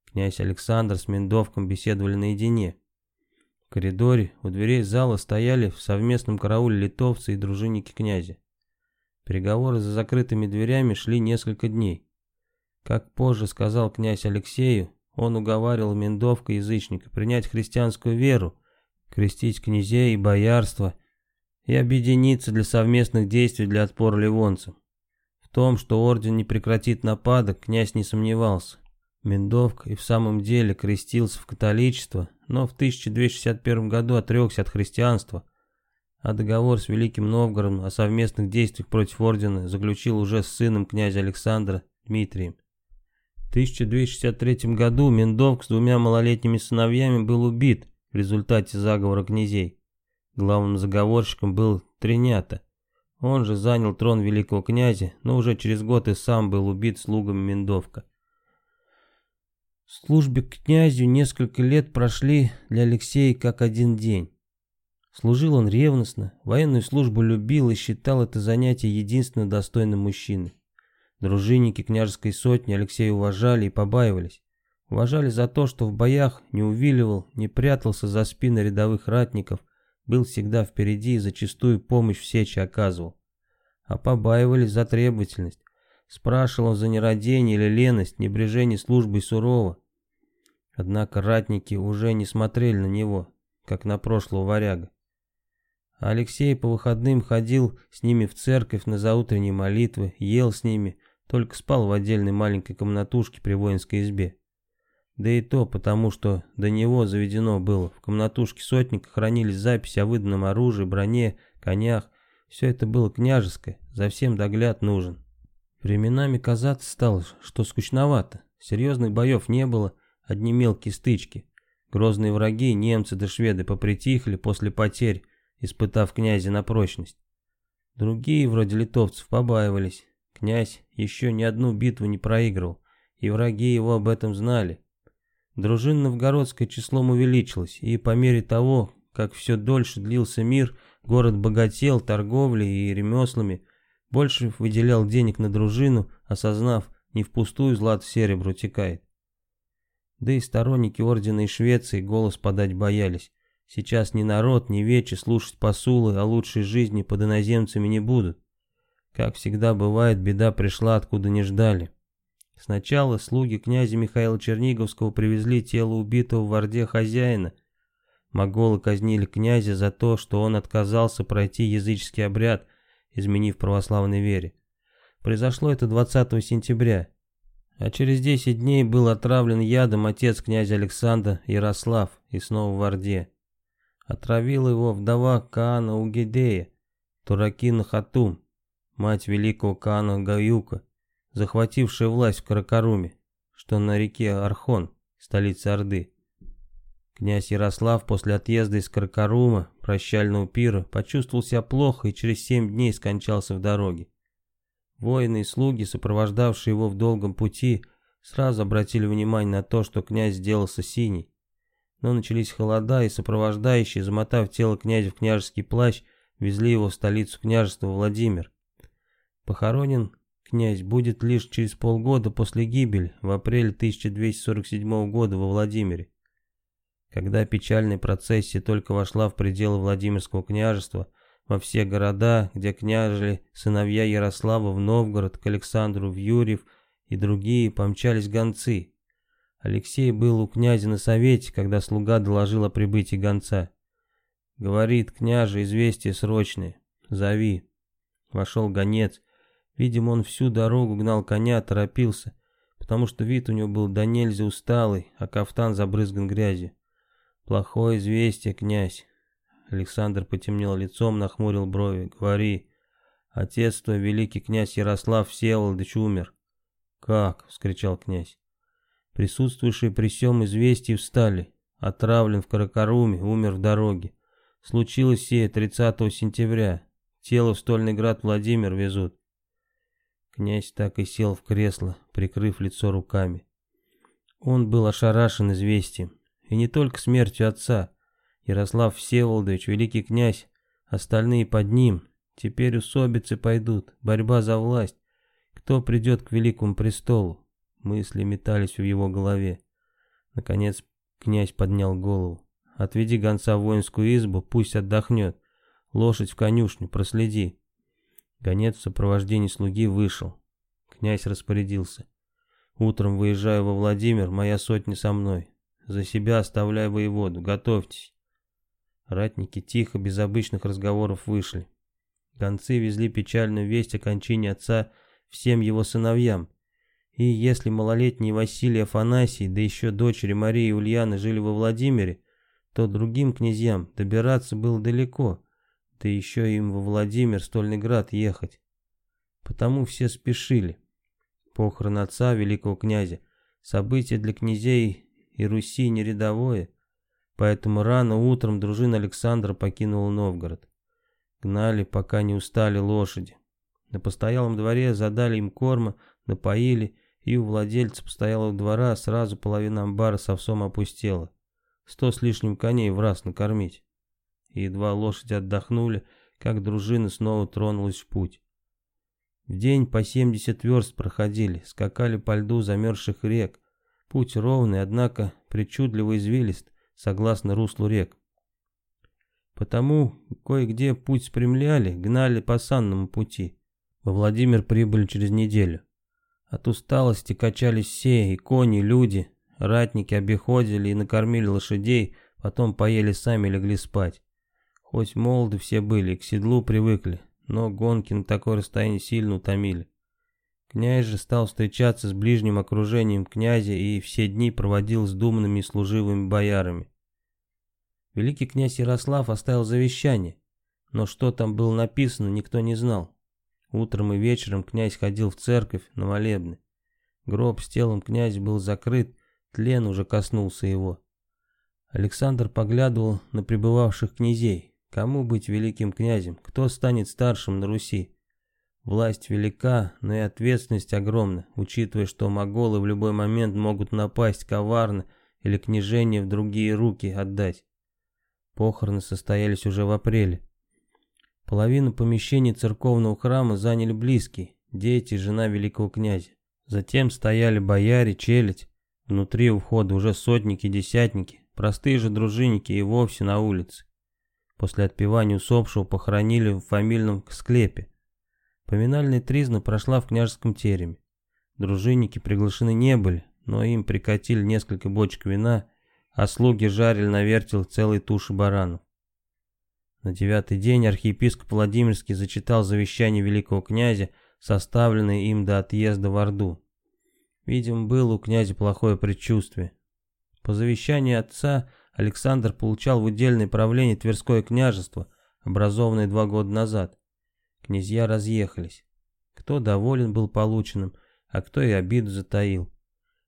Князь Александр с Мендовком беседовали наедине. В коридоре у дверей зала стояли в совместном карауле литовцы и дружинники князя. Переговоры за закрытыми дверями шли несколько дней. Как позже сказал князь Алексею, он уговаривал Мендовка язычника принять христианскую веру, крестить князей и боярство и объединиться для совместных действий для отпора ливонцам. В том, что орден не прекратит нападок, князь не сомневался. Мендовк и в самом деле крестился в католичество, но в 1261 году отрекся от христианства, а договор с Великим Новгородом о совместных действиях против ордена заключил уже с сыном князя Александра Дмитрием. В 1263 году Мендовк с двумя малолетними сыновьями был убит в результате заговора князей. Главным заговорщиком был Тринята. Он же занял трон великого князя, но уже через год и сам был убит слугами Мендовка. Службе к князю несколько лет прошли для Алексея как один день. Служил он ревностно, военную службу любил и считал это занятие единственно достойным мужчины. Дружинники княжеской сотни Алексея уважали и побаивались. Уважали за то, что в боях не увиливал, не прятался за спины рядовых ратников, был всегда впереди и зачастую помощь в сече оказывал. А побаивались за требовательность. Спрашивал за нерадение или леность, небрежение службой сурово. Однако ратники уже не смотрели на него, как на прошлого варяга. Алексей по выходным ходил с ними в церковь на заутренние молитвы, ел с ними, только спал в отдельной маленькой комнатушке при воинской избе. Да и то потому, что до него заведено было. В комнатушке сотника хранились записи о выданном оружии, броне, конях. Все это было княжеское, за всем догляд нужен. Временами казаться стало, что скучновато. Серьезных боев не было, одни мелкие стычки. Грозные враги, немцы да шведы, попритихли после потерь, испытав князя на прочность. Другие, вроде литовцев, побаивались. Князь еще ни одну битву не проигрывал, и враги его об этом знали. Дружина новгородская числом увеличилась, и по мере того, как все дольше длился мир, город богател торговлей и ремеслами, больше выделял денег на дружину, осознав, не впустую злато серебро текает. Да и сторонники ордена и Швеции голос подать боялись. Сейчас ни народ, ни вечи слушать посулы о лучшей жизни под иноземцами не будут. Как всегда бывает, беда пришла, откуда не ждали. Сначала слуги князя Михаила Черниговского привезли тело убитого в Орде хозяина. Моголы казнили князя за то, что он отказался пройти языческий обряд, изменив православной вере. Произошло это 20 сентября. А через 10 дней был отравлен ядом отец князя Александра Ярослав и снова в Орде. Отравила его вдова Каана Угидея, Туракина Хатум, мать великого Каана Гаюка, захватившая власть в Каракаруме, что на реке Архон, столице Орды. Князь Ярослав после отъезда из Каракарума, прощального пира, почувствовал себя плохо и через семь дней скончался в дороге. Воины и слуги, сопровождавшие его в долгом пути, сразу обратили внимание на то, что князь сделался синий. Но начались холода, и сопровождающие, замотав тело князя в княжеский плащ, везли его в столицу княжества Владимир. Похоронен князь будет лишь через полгода после гибели, в апреле 1247 года во Владимире. Когда печальная процессия только вошла в пределы Владимирского княжества, во все города, где княжили сыновья Ярослава в Новгород, к Александру в Юрьев и другие, помчались гонцы. Алексей был у князя на совете, когда слуга доложил о прибытии гонца. Говорит, княже, известие срочное. Зови. Вошел гонец. Видимо, он всю дорогу гнал коня, торопился, потому что вид у него был до нельзя усталый, а кафтан забрызган грязью. Плохое известие, князь. Александр потемнел лицом, нахмурил брови. Говори, Отец твой, великий князь Ярослав Всеволодович, умер. Как? — вскричал князь. Присутствующие при всем известии встали. Отравлен в Каракаруме, умер в дороге. Случилось сие 30 сентября. Тело в Стольный град Владимир везут. Князь так и сел в кресло, прикрыв лицо руками. Он был ошарашен известием. И не только смертью отца. Ярослав Всеволодович, великий князь, остальные под ним. Теперь усобицы пойдут, борьба за власть. Кто придет к великому престолу? Мысли метались в его голове. Наконец князь поднял голову. Отведи гонца в воинскую избу, пусть отдохнет. Лошадь в конюшню, проследи. Гонец в сопровождении слуги вышел. Князь распорядился. Утром выезжаю во Владимир, моя сотня со мной. За себя оставляю воеводу, готовьтесь. Ратники тихо, без обычных разговоров вышли. Гонцы везли печальную весть о кончине отца всем его сыновьям. И если малолетний Василий Афанасий, да еще дочери Марии и Ульяны жили во Владимире, то другим князьям добираться было далеко, да еще им во Владимир, Стольный град ехать. Потому все спешили. Похорон отца, великого князя, событие для князей и Руси не рядовое, поэтому рано утром дружина Александра покинула Новгород. Гнали, пока не устали лошади. На постоялом дворе задали им корма, напоили, и у владельца постоялого двора сразу половина амбара с овсом опустела. Сто с лишним коней в раз накормить. И едва лошади отдохнули, как дружина снова тронулась в путь. В день по 70 верст проходили, скакали по льду замерзших рек. Путь ровный, однако причудливо извилист, согласно руслу рек. Потому кое-где путь спрямляли, гнали по санному пути. Во Владимир прибыли через неделю. От усталости качались все, и кони, и люди. Ратники обиходили и накормили лошадей, потом поели сами и легли спать. Хоть молоды все были, к седлу привыкли, но гонки на такое расстояние сильно утомили. Князь же стал встречаться с ближним окружением князя и все дни проводил с думными и служивыми боярами. Великий князь Ярослав оставил завещание, но что там было написано, никто не знал. Утром и вечером князь ходил в церковь на молебны. Гроб с телом князя был закрыт, тлен уже коснулся его. Александр поглядывал на пребывавших князей. Кому быть великим князем? Кто станет старшим на Руси? Власть велика, но и ответственность огромна, учитывая, что моголы в любой момент могут напасть коварно или княжение в другие руки отдать. Похороны состоялись уже в апреле. Половину помещений церковного храма заняли близкие, дети жена великого князя. Затем стояли бояре, челядь, внутри у входа уже сотники, десятники, простые же дружинники и вовсе на улице. После отпевания усопшего похоронили в фамильном склепе. Поминальная тризна прошла в княжеском тереме. Дружинники приглашены не были, но им прикатили несколько бочек вина, а слуги жарили на вертел целые туши баранов. На девятый день архиепископ Владимирский зачитал завещание великого князя, составленное им до отъезда в Орду. Видимо, было у князя плохое предчувствие. По завещанию отца Александр получал в удельное правление Тверское княжество, образованное два года назад. Князья разъехались. Кто доволен был полученным, а кто и обиду затаил.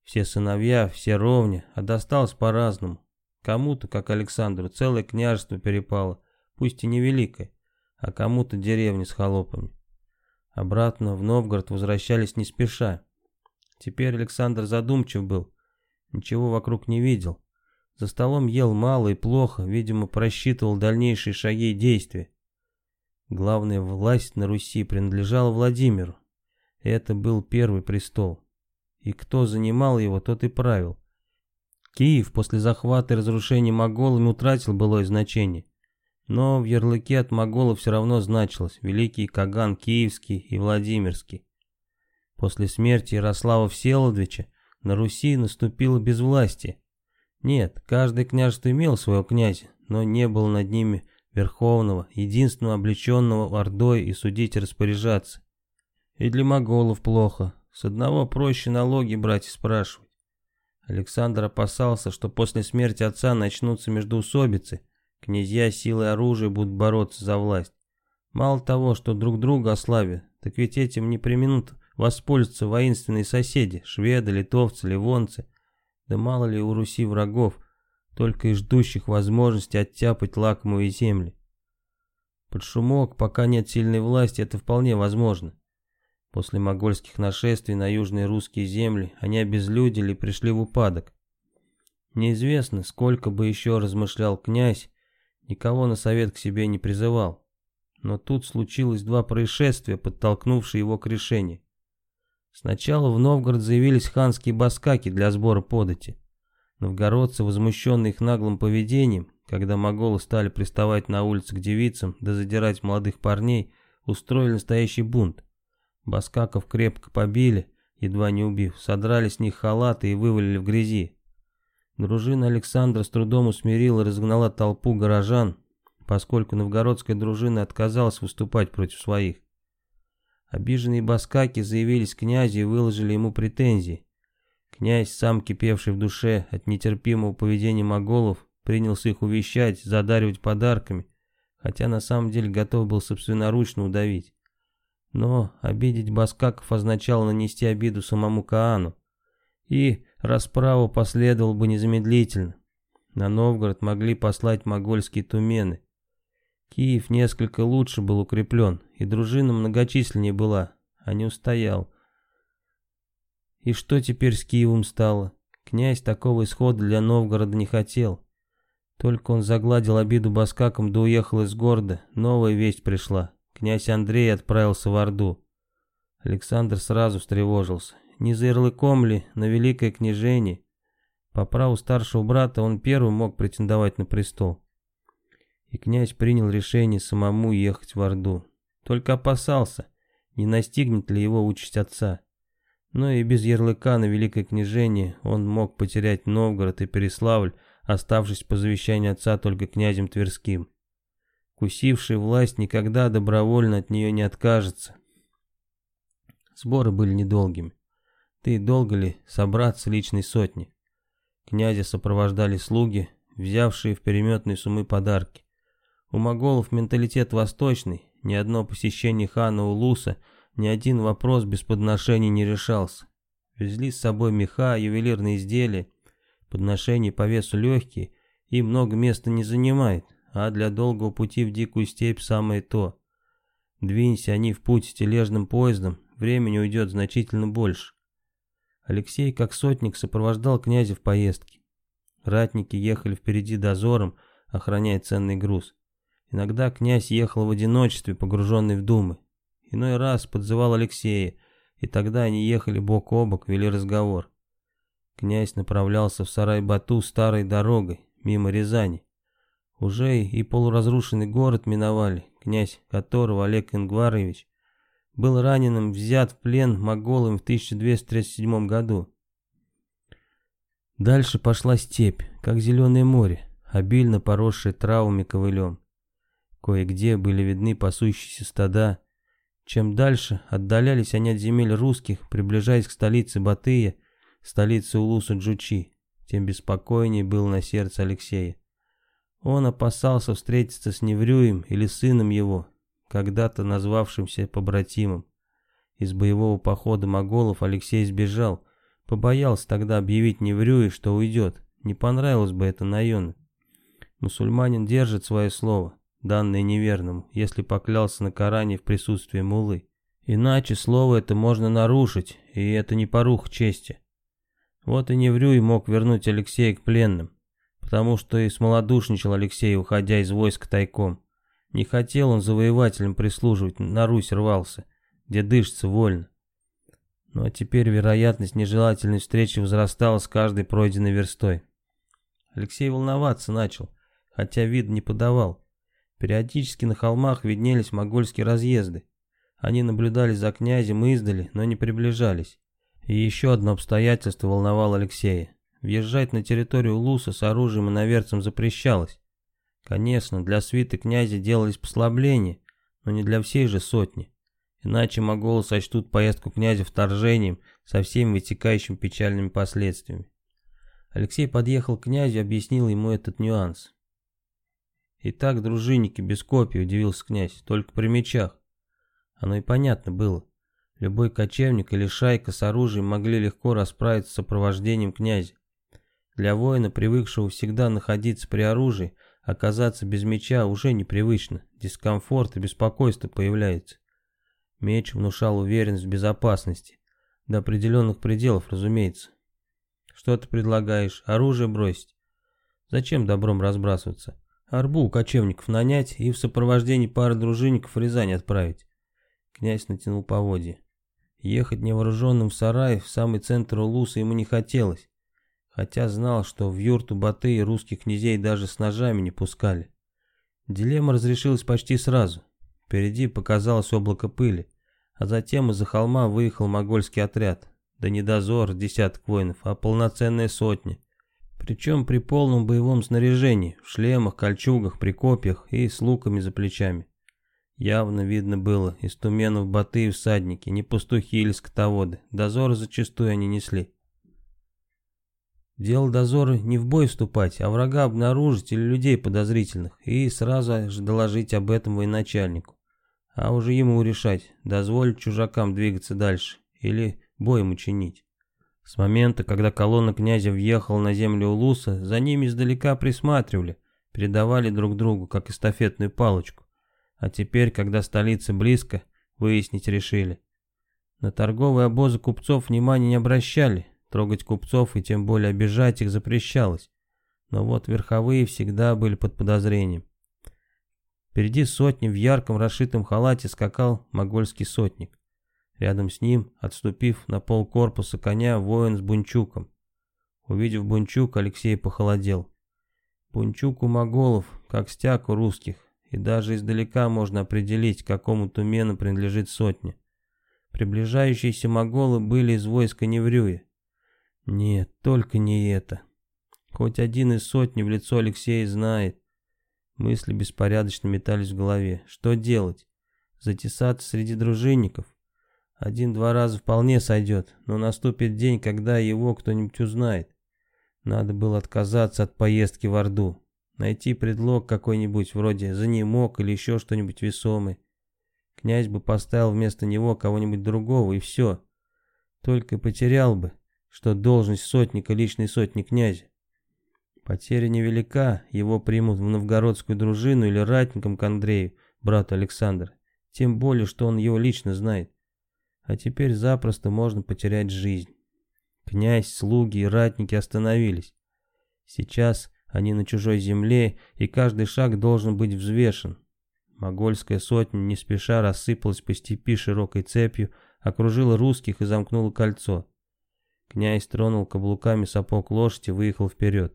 Все сыновья, все ровня, а досталось по-разному. Кому-то, как Александру, целое княжество перепало, пусть и невеликой, а кому-то деревни с холопами. Обратно в Новгород возвращались не спеша. Теперь Александр задумчив был, ничего вокруг не видел. За столом ел мало и плохо, видимо, просчитывал дальнейшие шаги и действия. Главная власть на Руси принадлежала Владимиру. Это был первый престол. И кто занимал его, тот и правил. Киев после захвата и разрушения моголами утратил былое значение. Но в ярлыке от моголов все равно значилось Великий Каган Киевский и Владимирский. После смерти Ярослава Всеволодовича на Руси наступило безвластие. Нет, каждый княжество имел своего князя, но не было над ними верховного, единственного облеченного Ордой и судить и распоряжаться. И для моголов плохо, с одного проще налоги брать и спрашивать. Александр опасался, что после смерти отца начнутся междоусобицы, Князья силой оружия будут бороться за власть. Мало того, что друг друга ославят, так ведь этим не применут воспользоваться воинственные соседи, шведы, литовцы, ливонцы. Да мало ли у Руси врагов, только и ждущих возможности оттяпать лакомые земли. Под шумок, пока нет сильной власти, это вполне возможно. После могольских нашествий на южные русские земли они обезлюдили и пришли в упадок. Неизвестно, сколько бы еще размышлял князь, никого на совет к себе не призывал. Но тут случилось два происшествия, подтолкнувшие его к решению. Сначала в Новгород заявились ханские баскаки для сбора подати. Новгородцы, возмущенные их наглым поведением, когда моголы стали приставать на улице к девицам да задирать молодых парней, устроили настоящий бунт. Баскаков крепко побили, едва не убив, содрали с них халаты и вывалили в грязи. Дружина Александра с трудом усмирила и разгнала толпу горожан, поскольку новгородская дружина отказалась выступать против своих. Обиженные баскаки заявились князю и выложили ему претензии. Князь, сам кипевший в душе от нетерпимого поведения моголов, принялся их увещать, задаривать подарками, хотя на самом деле готов был собственноручно удавить. Но обидеть баскаков означало нанести обиду самому Каану, и расправа последовала бы незамедлительно. На Новгород могли послать могольские тумены. Киев несколько лучше был укреплен, и дружина многочисленнее была, а не устоял. И что теперь с Киевом стало? Князь такого исхода для Новгорода не хотел. Только он загладил обиду баскакам да уехал из города, новая весть пришла. Князь Андрей отправился в Орду. Александр сразу встревожился. Не за ярлыком ли, на великое княжение? По праву старшего брата он первым мог претендовать на престол. И князь принял решение самому ехать в Орду. Только опасался, не настигнет ли его участь отца. Но и без ярлыка на Великое княжение он мог потерять Новгород и Переславль, оставшись по завещанию отца только князем Тверским. Кусивший власть никогда добровольно от нее не откажется. Сборы были недолгими. Ты долго ли собраться личной сотни? Князя сопровождали слуги, взявшие в переметные суммы подарки. У моголов менталитет восточный, ни одно посещение хана Улуса – ни один вопрос без подношений не решался. Везли с собой меха, ювелирные изделия. Подношения по весу легкие и много места не занимает, а для долгого пути в дикую степь самое то. Двинься они в путь с тележным поездом, времени уйдет значительно больше. Алексей, как сотник, сопровождал князя в поездке. Ратники ехали впереди дозором, охраняя ценный груз. Иногда князь ехал в одиночестве, погруженный в думы. Иной раз подзывал Алексея, и тогда они ехали бок о бок, вели разговор. Князь направлялся в Сарай-Бату старой дорогой, мимо Рязани. Уже и полуразрушенный город миновали, князь которого, Олег Ингварович, был раненым взят в плен моголами в 1237 году. Дальше пошла степь, как зеленое море, обильно поросшее травами ковылем. Кое-где были видны пасущиеся стада, чем дальше отдалялись они от земель русских, приближаясь к столице Батыя, столице Улуса Джучи, тем беспокойнее был на сердце Алексея. Он опасался встретиться с Неврюем или сыном его, когда-то назвавшимся побратимом. Из боевого похода моголов Алексей сбежал, побоялся тогда объявить Неврюе, что уйдет, не понравилось бы это Наёну. Мусульманин держит свое слово, данное неверным, если поклялся на Коране в присутствии мулы. Иначе слово это можно нарушить, и это не порух чести. Вот и Неврюй мог вернуть Алексея к пленным, потому что и смолодушничал Алексей, уходя из войска тайком. Не хотел он завоевателем прислуживать, на Русь рвался, где дышится вольно. А теперь вероятность нежелательной встречи возрастала с каждой пройденной верстой. Алексей волноваться начал, хотя вид не подавал. Периодически на холмах виднелись могольские разъезды. Они наблюдали за князем издали, но не приближались. И еще одно обстоятельство волновало Алексея. Въезжать на территорию Луса с оружием и наверцем запрещалось. Конечно, для свиты князя делались послабления, но не для всей же сотни. Иначе моголы сочтут поездку князя вторжением со всеми вытекающими печальными последствиями. Алексей подъехал к князю и объяснил ему этот нюанс. И так дружинники без копий, удивился князь, только при мечах. Оно и понятно было. Любой кочевник или шайка с оружием могли легко расправиться с сопровождением князя. Для воина, привыкшего всегда находиться при оружии, оказаться без меча уже непривычно, дискомфорт и беспокойство появляется. Меч внушал уверенность в безопасности. До определенных пределов, разумеется. Что ты предлагаешь? Оружие бросить? Зачем добром разбрасываться? Арбу кочевников нанять и в сопровождении пары дружинников в Рязань отправить. Князь натянул поводья. Ехать невооруженным в сарай в самый центр Улуса ему не хотелось, хотя знал, что в юрту Баты русских князей даже с ножами не пускали. Дилемма разрешилась почти сразу. Впереди показалось облако пыли, а затем из-за холма выехал могольский отряд. Да не дозор, десяток воинов, а полноценная сотня. Причем при полном боевом снаряжении, в шлемах, кольчугах, при копьях и с луками за плечами. Явно видно было, из туменов баты и всадники, не пастухи или скотоводы, дозоры зачастую они несли. Дело дозора не в бой вступать, а врага обнаружить или людей подозрительных, и сразу же доложить об этом военачальнику. А уже ему решать, дозволить чужакам двигаться дальше, или боем учинить. С момента, когда колонна князя въехала на землю Улуса, за ними издалека присматривали, передавали друг другу, как эстафетную палочку. А теперь, когда столица близко, выяснить решили. На торговые обозы купцов внимания не обращали, трогать купцов и тем более обижать их запрещалось. Но вот верховые всегда были под подозрением. Впереди сотни в ярком расшитом халате скакал могольский сотник. Рядом с ним, отступив на пол корпуса коня, воин с бунчуком. Увидев бунчук, Алексей похолодел. Бунчук у моголов, как стяг у русских, и даже издалека можно определить, какому тумену принадлежит сотня. Приближающиеся моголы были из войска Неврюя. Нет, только не это. Хоть один из сотни в лицо Алексея знает. Мысли беспорядочно метались в голове. Что делать? Затесаться среди дружинников? Один-два раза вполне сойдет, но наступит день, когда его кто-нибудь узнает. Надо было отказаться от поездки в Орду. Найти предлог какой-нибудь, вроде занемог или еще что-нибудь весомый. Князь бы поставил вместо него кого-нибудь другого, и все. Только потерял бы, что должность сотника личной сотни князя. Потеря невелика, его примут в новгородскую дружину или ратником к Андрею, брату Александра. Тем более, что он его лично знает а теперь запросто можно потерять жизнь. Князь, слуги и ратники остановились. Сейчас они на чужой земле, и каждый шаг должен быть взвешен. Могольская сотня не спеша рассыпалась по степи широкой цепью, окружила русских и замкнула кольцо. Князь тронул каблуками сапог лошади и выехал вперед.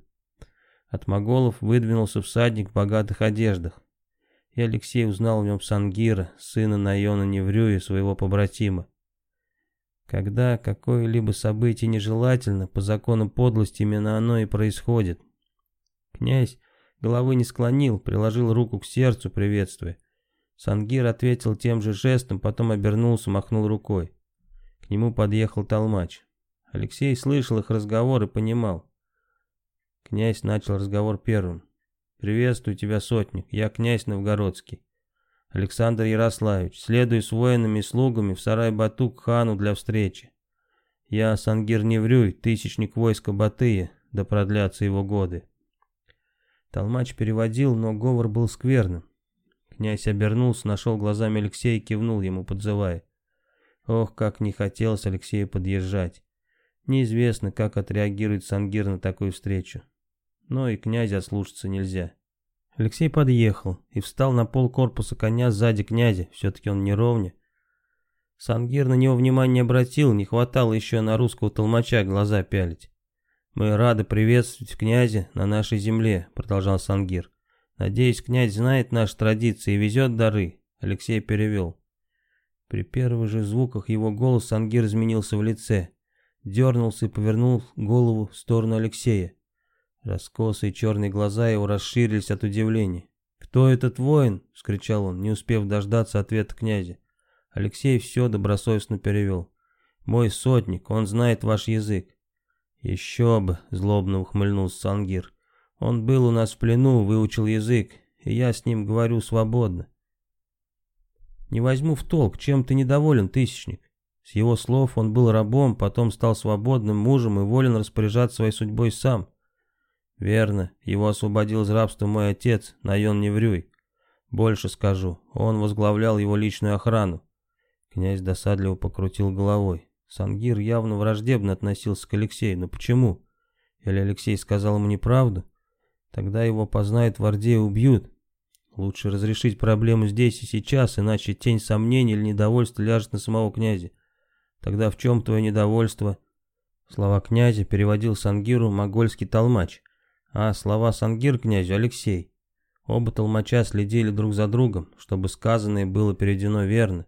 От моголов выдвинулся всадник в богатых одеждах. И Алексей узнал в нем Сангира, сына Найона Неврюя, своего побратима. Когда какое-либо событие нежелательно, по закону подлости именно оно и происходит. Князь головы не склонил, приложил руку к сердцу, приветствуя. Сангир ответил тем же жестом, потом обернулся, махнул рукой. К нему подъехал толмач. Алексей слышал их разговор и понимал. Князь начал разговор первым. «Приветствую тебя, сотник, я князь Новгородский. Александр Ярославич, следуй с воинами и слугами в сарай Бату к хану для встречи. Я Сангир Неврюй, тысячник войска Батыя, да продлятся его годы. Толмач переводил, но говор был скверным. Князь обернулся, нашел глазами Алексея и кивнул ему, подзывая. Ох, как не хотелось Алексею подъезжать. Неизвестно, как отреагирует Сангир на такую встречу. Но и князя слушаться нельзя. Алексей подъехал и встал на пол корпуса коня сзади князя, все-таки он не. Сангир на него внимания не обратил, не хватало еще на русского толмача глаза пялить. «Мы рады приветствовать князя на нашей земле», — продолжал Сангир. «Надеюсь, князь знает наши традиции и везет дары», — Алексей перевел. При первых же звуках его голос Сангир изменился в лице, дернулся и повернул голову в сторону Алексея. Раскосые черные глаза его расширились от удивления. «Кто этот воин?» — вскричал он, не успев дождаться ответа князя. Алексей все добросовестно перевел. «Мой сотник, он знает ваш язык». «Еще бы!» — злобно ухмыльнулся Сангир. «Он был у нас в плену, выучил язык. и я с ним говорю свободно. Не возьму в толк, чем ты недоволен, Тысячник. С его слов он был рабом, потом стал свободным мужем и волен распоряжаться своей судьбой сам. Верно, его освободил из рабства мой отец, Найон Неврюй. Больше скажу, он возглавлял его личную охрану. Князь досадливо покрутил головой. Сангир явно враждебно относился к Алексею, но почему? Или Алексей сказал ему неправду? Тогда его познают в Орде и убьют. Лучше разрешить проблему здесь и сейчас, иначе тень сомнений или недовольства ляжет на самого князя. Тогда в чем твое недовольство? Слова князя переводил Сангиру могольский толмач, а слова Сангир князю Алексей. Оба толмача следили друг за другом, чтобы сказанное было переведено верно.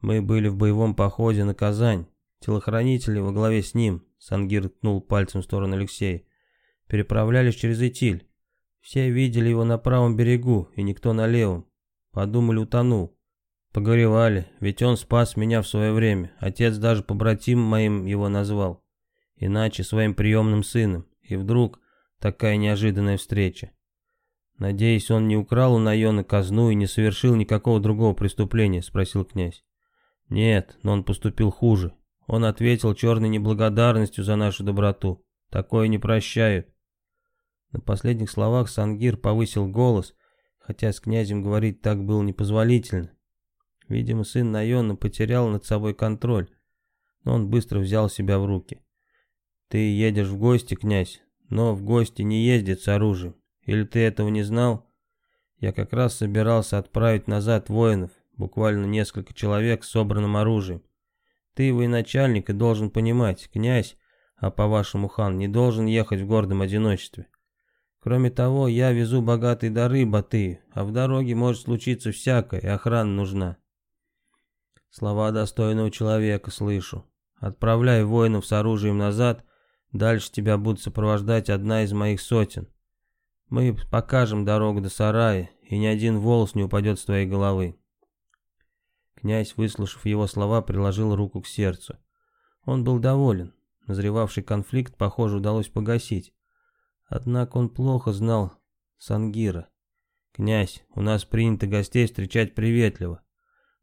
Мы были в боевом походе на Казань. Телохранители во главе с ним, Сангир ткнул пальцем в сторону Алексея, переправлялись через Итиль. Все видели его на правом берегу, и никто на левом. Подумали, утонул. Погоревали, ведь он спас меня в свое время. Отец даже побратим моим его назвал. Иначе своим приемным сыном. И вдруг такая неожиданная встреча. Надеюсь, он не украл у Найона казну и не совершил никакого другого преступления, спросил князь. Нет, но он поступил хуже. Он ответил черной неблагодарностью за нашу доброту. Такое не прощают. На последних словах Сангир повысил голос, хотя с князем говорить так было непозволительно. Видимо, сын Найона потерял над собой контроль, но он быстро взял себя в руки. «Ты едешь в гости, князь, но в гости не ездят с оружием. Или ты этого не знал? Я как раз собирался отправить назад воинов, буквально несколько человек с собранным оружием. Ты военачальник и должен понимать, князь, а по-вашему хан, не должен ехать в гордом одиночестве. Кроме того, я везу богатые дары Баты, а в дороге может случиться всякое, и охрана нужна. Слова достойного человека слышу. Отправляй воинов с оружием назад, дальше тебя будут сопровождать одна из моих сотен. Мы покажем дорогу до сарая, и ни один волос не упадет с твоей головы. Князь, выслушав его слова, приложил руку к сердцу. Он был доволен. Назревавший конфликт, похоже, удалось погасить. Однако он плохо знал Сангира. «Князь, у нас принято гостей встречать приветливо.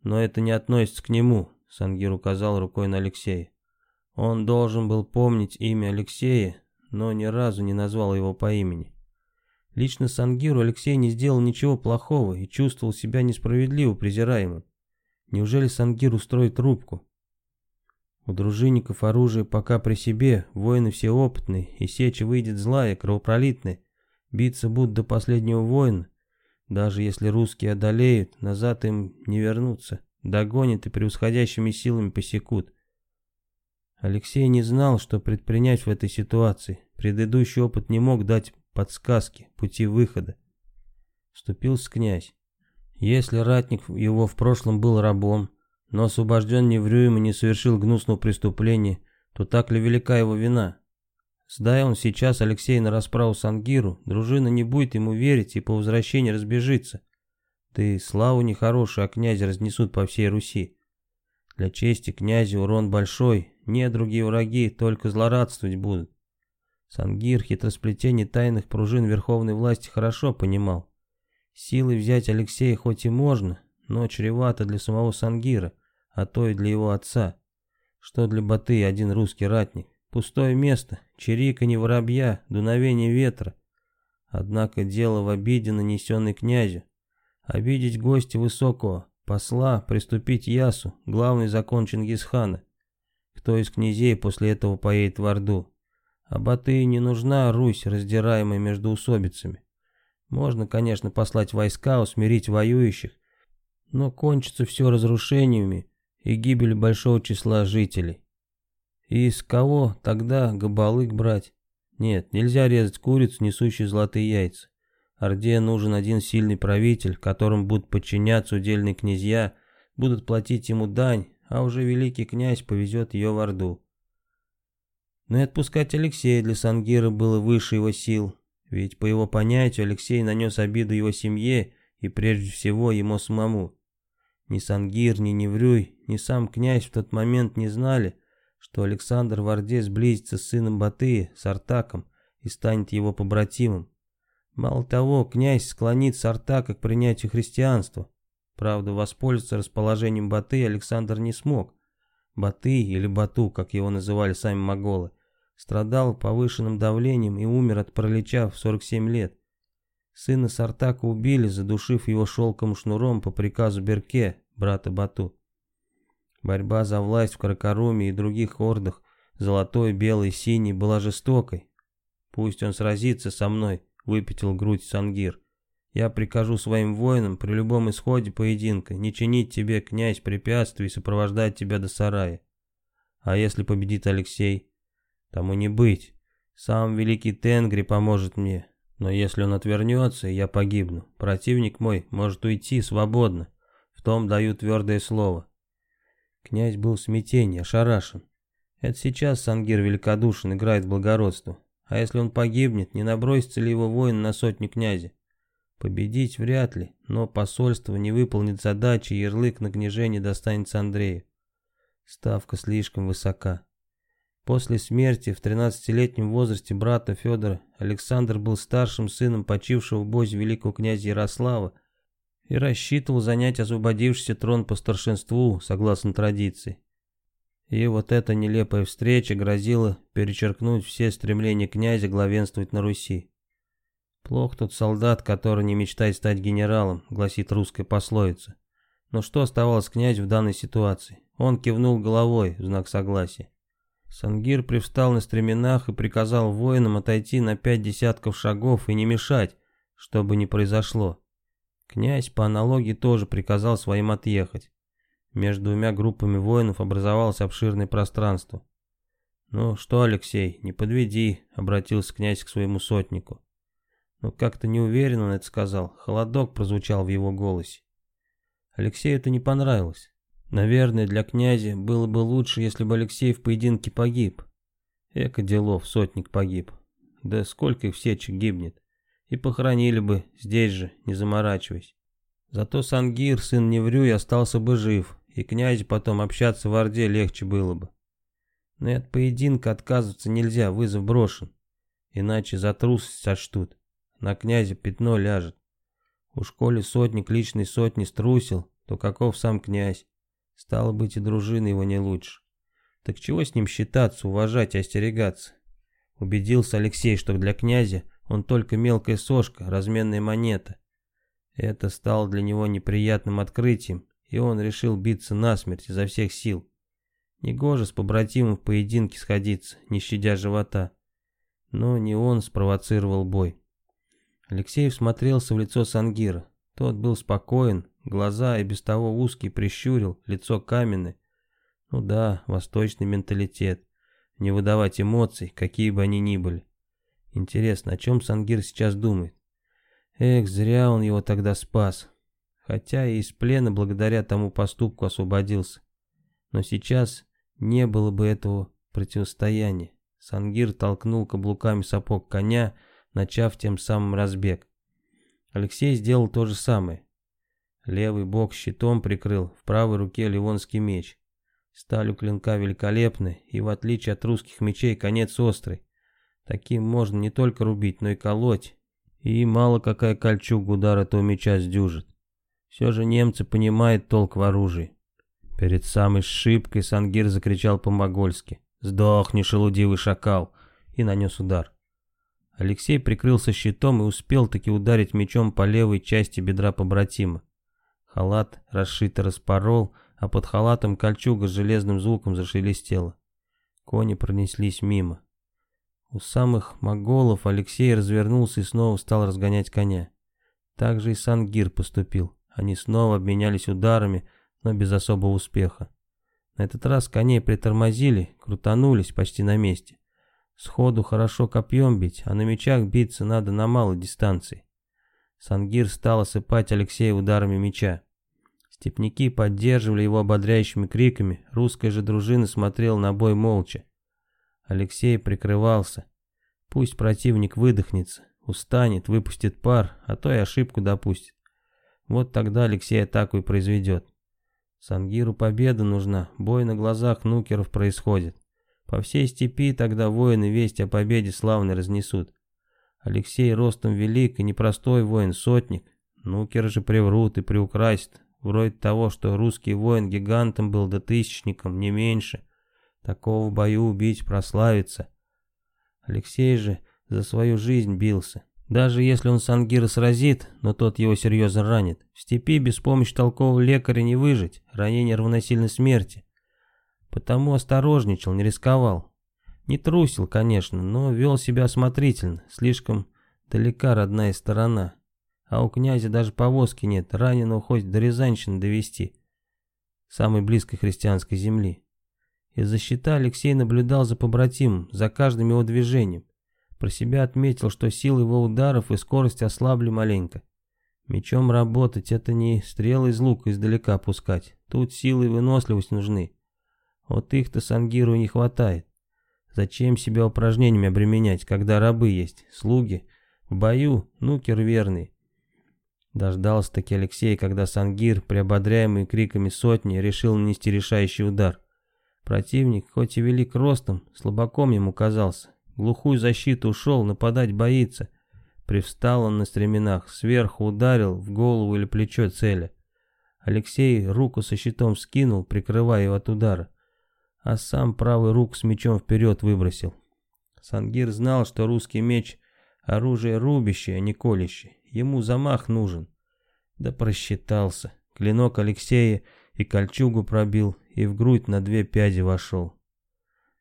Но это не относится к нему, Сангир указал рукой на Алексея. Он должен был помнить имя Алексея, но ни разу не назвал его по имени. Лично Сангиру Алексей не сделал ничего плохого и чувствовал себя несправедливо презираемым. Неужели Сангир устроит рубку? У дружинников оружие пока при себе, воины все опытные, и сеча выйдет злая, кровопролитная. Биться будут до последнего воина, даже если русские одолеют, назад им не вернуться. Догонят и превосходящими силами посекут. Алексей не знал, что предпринять в этой ситуации. Предыдущий опыт не мог дать подсказки, пути выхода. Вступился князь. Если ратник его в прошлом был рабом, но освобожден неврюем и не совершил гнусного преступления, то так ли велика его вина? Сдай он сейчас Алексей на расправу с Ангиру, дружина не будет ему верить и по возвращении разбежится. Да и славу нехорошую, а князя разнесут по всей Руси. Для чести князя урон большой, не другие враги только злорадствовать будут. Сангир хитросплетение тайных пружин верховной власти хорошо понимал. Силой взять Алексея хоть и можно, но чревато для самого Сангира, а то и для его отца. Что для Баты один русский ратник. Пустое место, чириканье воробья, дуновение ветра. Однако дело в обиде, нанесенной князю. Обидеть гостя высокого, посла, приступить Ясу, главный закон Чингисхана. Кто из князей после этого поедет в Орду? А Батыя не нужна Русь, раздираемая между усобицами. Можно, конечно, послать войска, усмирить воюющих, но кончится все разрушениями и гибелью большого числа жителей. И из кого тогда габалык брать? Нет, нельзя резать курицу, несущую золотые яйца. Орде нужен один сильный правитель, которому будут подчиняться удельные князья, будут платить ему дань, а уже великий князь повезет ее в Орду. Но и отпускать Алексея для Сангира было выше его сил, ведь по его понятию Алексей нанес обиду его семье и прежде всего ему самому. Ни Сангир, ни Неврюй, ни сам князь в тот момент не знали, что Александр в Орде сблизится с сыном Батыя, с Артаком, и станет его побратимом. Мало того, князь склонит Сартака к принятию христианства. Правда, воспользоваться расположением Баты Александр не смог. Баты, или Бату, как его называли сами моголы, страдал повышенным давлением и умер от паралича в 47 лет. Сына Сартака убили, задушив его шелком шнуром по приказу Берке, брата Бату. Борьба за власть в Каракаруме и других ордах, золотой, белый, синий, была жестокой. Пусть он сразится со мной, выпятил грудь Сангир. Я прикажу своим воинам при любом исходе поединка не чинить тебе, князь, препятствий и сопровождать тебя до сарая. А если победит Алексей? Тому не быть. Сам великий Тенгри поможет мне. Но если он отвернется, я погибну. Противник мой может уйти свободно. В том даю твердое слово. Князь был в смятении, ошарашен. Это сейчас Сангир великодушен, играет в благородство. А если он погибнет, не набросится ли его воин на сотню князя? Победить вряд ли, но посольство не выполнит задачи, и ярлык на княжение достанется Андрею. Ставка слишком высока. После смерти в 13-летнем возрасте брата Федора Александр был старшим сыном почившего в бозе великого князя Ярослава и рассчитывал занять освободившийся трон по старшинству, согласно традиции. И вот эта нелепая встреча грозила перечеркнуть все стремления князя главенствовать на Руси. «Плох тот солдат, который не мечтает стать генералом», — гласит русская пословица. Но что оставалось князю в данной ситуации? Он кивнул головой в знак согласия. Сангир привстал на стременах и приказал воинам отойти на пять десятков шагов и не мешать, чтобы не произошло. Князь по аналогии тоже приказал своим отъехать. Между двумя группами воинов образовалось обширное пространство. «Ну что, Алексей, не подведи», — обратился князь к своему сотнику. Но как-то неуверенно он это сказал, холодок прозвучал в его голосе. Алексею это не понравилось. Наверное, для князя было бы лучше, если бы Алексей в поединке погиб. Эко делов, сотник погиб. Да сколько их в сече гибнет. И похоронили бы здесь же, не заморачиваясь. Зато Сангир, сын Неврюй, остался бы жив, и князю потом общаться в Орде легче было бы. Но от поединка отказываться нельзя, вызов брошен. Иначе за трусость сочтут. На князя пятно ляжет. У школе сотник личной сотни струсил, то каков сам князь. Стало быть, и дружина его не лучше. Так чего с ним считаться, уважать и остерегаться? Убедился Алексей, что для князя он только мелкая сошка, разменная монета. Это стало для него неприятным открытием, и он решил биться насмерть изо всех сил. Негоже с побратимом в поединке сходиться, не щадя живота. Но не он спровоцировал бой. Алексей всмотрелся в лицо Сангира. Тот был спокоен, глаза и без того узкие прищурил, лицо каменное. Ну да, восточный менталитет. Не выдавать эмоций, какие бы они ни были. Интересно, о чем Сангир сейчас думает? Эх, зря он его тогда спас хотя и из плена благодаря тому поступку освободился. Но сейчас не было бы этого противостояния. Сангир толкнул каблуками сапог коня, начав тем самым разбег. Алексей сделал то же самое. Левый бок щитом прикрыл, в правой руке ливонский меч. Сталь у клинка великолепная, и в отличие от русских мечей конец острый. Таким можно не только рубить, но и колоть. И мало какая кольчуга удар этого меча сдюжит. Все же немцы понимают толк в оружии. Перед самой шибкой Сангир закричал по-могольски. «Сдохни, шелудивый шакал!» и нанес удар. Алексей прикрылся щитом и успел таки ударить мечом по левой части бедра побратима. Халат расшито распорол, а под халатом кольчуга с железным звуком зашелестела. Кони пронеслись мимо. У самых моголов Алексей развернулся и снова стал разгонять коня. Так же и Сангир поступил. Они снова обменялись ударами, но без особого успеха. На этот раз коней притормозили, крутанулись почти на месте. Сходу хорошо копьем бить, а на мечах биться надо на малой дистанции. Сангир стал осыпать Алексея ударами меча. Степники поддерживали его ободряющими криками, русская же дружина смотрела на бой молча. Алексей прикрывался. Пусть противник выдохнется, устанет, выпустит пар, а то и ошибку допустит. Вот тогда Алексей атаку и произведет. Сангиру победа нужна, бой на глазах нукеров происходит. По всей степи тогда воины весть о победе славно разнесут. Алексей ростом велик и непростой воин-сотник. Нукеры же приврут и приукрасят, вроде того, что русский воин гигантом был да тысячником, не меньше. Такого в бою убить прославится. Алексей же за свою жизнь бился. Даже если он Сангира сразит, но тот его серьезно ранит, в степи без помощи толкового лекаря не выжить, ранение равносильно смерти. Потому осторожничал, не рисковал. Не трусил, конечно, но вел себя осмотрительно, слишком далека родная сторона. А у князя даже повозки нет, раненого хоть до Рязанщины довести, самой близкой христианской земли. Из-за щита Алексей наблюдал за побратимом, за каждым его движением. Про себя отметил, что силы его ударов и скорость ослабли маленько. Мечом работать — это не стрелы из лука издалека пускать. Тут силы и выносливость нужны. Вот их-то Сангиру не хватает. Зачем себя упражнениями обременять, когда рабы есть, слуги? В бою нукер верный. Дождался-таки Алексей, когда Сангир, приободряемый криками сотни, решил нанести решающий удар. Противник, хоть и велик ростом, слабаком ему казался глухую защиту ушел, нападать боится. Привстал он на стременах, сверху ударил в голову или плечо цели. Алексей руку со щитом скинул, прикрывая его от удара, а сам правый рук с мечом вперед выбросил. Сангир знал, что русский меч — оружие рубящее, а не колющее. Ему замах нужен. Да просчитался. Клинок Алексея и кольчугу пробил, и в грудь на две пяди вошел.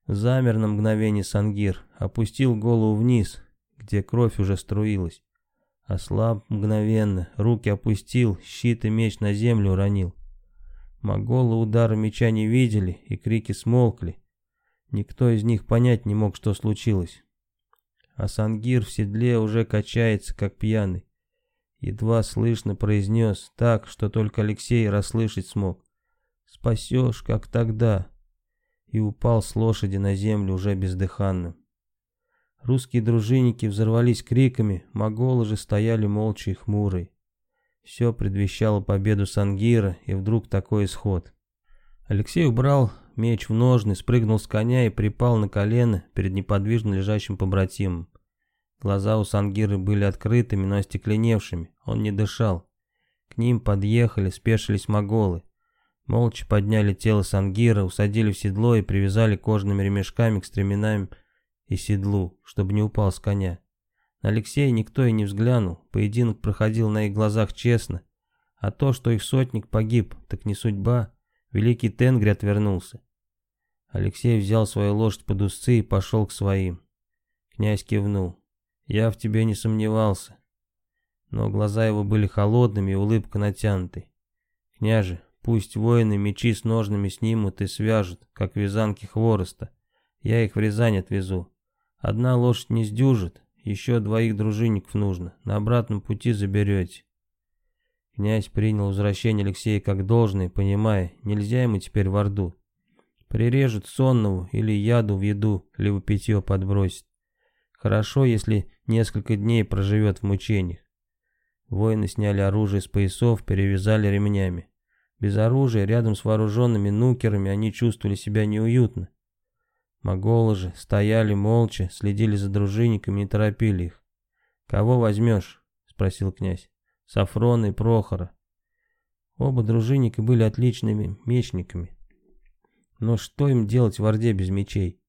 Замер на мгновение Сангир, опустил голову вниз, где кровь уже струилась. Ослаб мгновенно, руки опустил, щит и меч на землю уронил. Моголы удара меча не видели, и крики смолкли. Никто из них понять не мог, что случилось. А Сангир в седле уже качается, как пьяный. Едва слышно произнес так, что только Алексей расслышать смог. «Спасешь, как тогда, и упал с лошади на землю уже бездыханным. Русские дружинники взорвались криками, моголы же стояли молча и хмурые. Все предвещало победу Сангира, и вдруг такой исход. Алексей убрал меч в ножны, спрыгнул с коня и припал на колено перед неподвижно лежащим побратимом. Глаза у Сангира были открытыми, но остекленевшими, он не дышал. К ним подъехали, спешились моголы. Молча подняли тело Сангира, усадили в седло и привязали кожаными ремешками к стременам и седлу, чтобы не упал с коня. На Алексея никто и не взглянул, поединок проходил на их глазах честно, а то, что их сотник погиб, так не судьба, великий Тенгри отвернулся. Алексей взял свою лошадь под узцы и пошел к своим. Князь кивнул. «Я в тебе не сомневался». Но глаза его были холодными и улыбка натянутой. «Княже, Пусть воины мечи с ножными снимут и свяжут, как вязанки хвороста. Я их в Рязань отвезу. Одна лошадь не сдюжит, еще двоих дружинников нужно. На обратном пути заберете. Князь принял возвращение Алексея как должное, понимая, нельзя ему теперь в Орду. Прирежут сонного или яду в еду, либо питье подбросит. Хорошо, если несколько дней проживет в мучениях. Воины сняли оружие с поясов, перевязали ремнями. Без оружия, рядом с вооруженными нукерами, они чувствовали себя неуютно. Моголы же стояли молча, следили за дружинниками и торопили их. «Кого возьмешь?» — спросил князь. «Сафрона и Прохора». Оба дружинника были отличными мечниками. Но что им делать в Орде без мечей?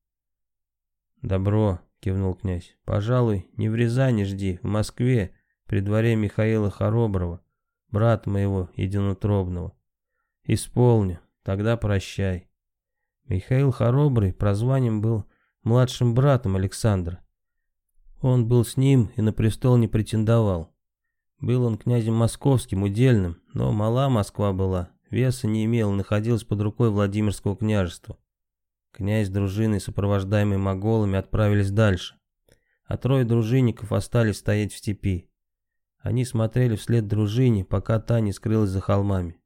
«Добро», — кивнул князь. «Пожалуй, не в Рязани жди, в Москве, при дворе Михаила Хороброва, брата моего единотробного. «Исполню, тогда прощай». Михаил Хоробрый прозванием был младшим братом Александра. Он был с ним и на престол не претендовал. Был он князем московским, удельным, но мала Москва была, веса не имел, находился под рукой Владимирского княжества. Князь с дружиной, сопровождаемый моголами, отправились дальше, а трое дружинников остались стоять в степи. Они смотрели вслед дружине, пока та не скрылась за холмами.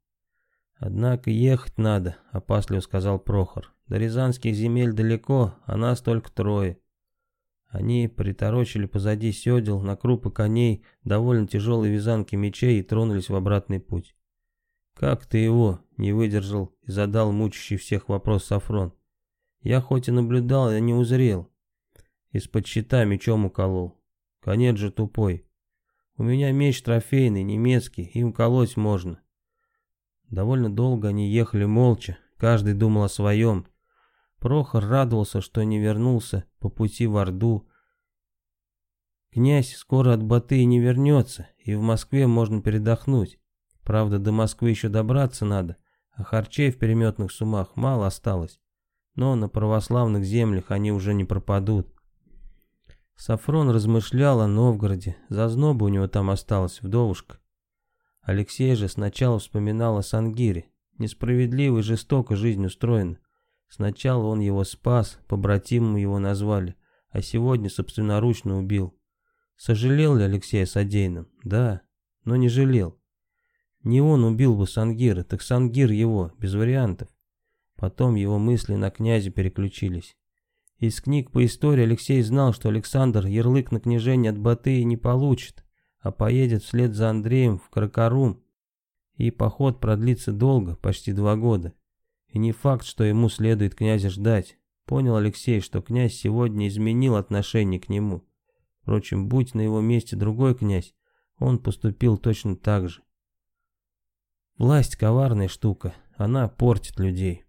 «Однако ехать надо», — опасливо сказал Прохор. «До Рязанских земель далеко, а нас только трое». Они приторочили позади седел на крупы коней довольно тяжелые вязанки мечей и тронулись в обратный путь. «Как ты его?» — не выдержал и задал мучащий всех вопрос Сафрон. «Я хоть и наблюдал, я не узрел. Из-под щита мечом уколол. конец же тупой. У меня меч трофейный, немецкий, им колоть можно. Довольно долго они ехали молча, каждый думал о своем. Прохор радовался, что не вернулся по пути в Орду. Князь скоро от Батыя не вернется, и в Москве можно передохнуть. Правда, до Москвы еще добраться надо, а харчей в переметных сумах мало осталось. Но на православных землях они уже не пропадут. Сафрон размышлял о Новгороде, зазноба у него там осталась, вдовушка. Алексей же сначала вспоминал о Сангире. Несправедливо и жестоко жизнь устроена. Сначала он его спас, побратимом его назвали, а сегодня собственноручно убил. Сожалел ли Алексей о содеянном? Да, но не жалел. Не он убил бы Сангира, так Сангир его, без вариантов. Потом его мысли на князя переключились. Из книг по истории Алексей знал, что Александр ярлык на княжение от Батыя не получит, а поедет вслед за Андреем в Каракарум. И поход продлится долго, почти два года. И не факт, что ему следует князя ждать. Понял Алексей, что князь сегодня изменил отношение к нему. Впрочем, будь на его месте другой князь, он поступил точно так же. Власть коварная штука, она портит людей.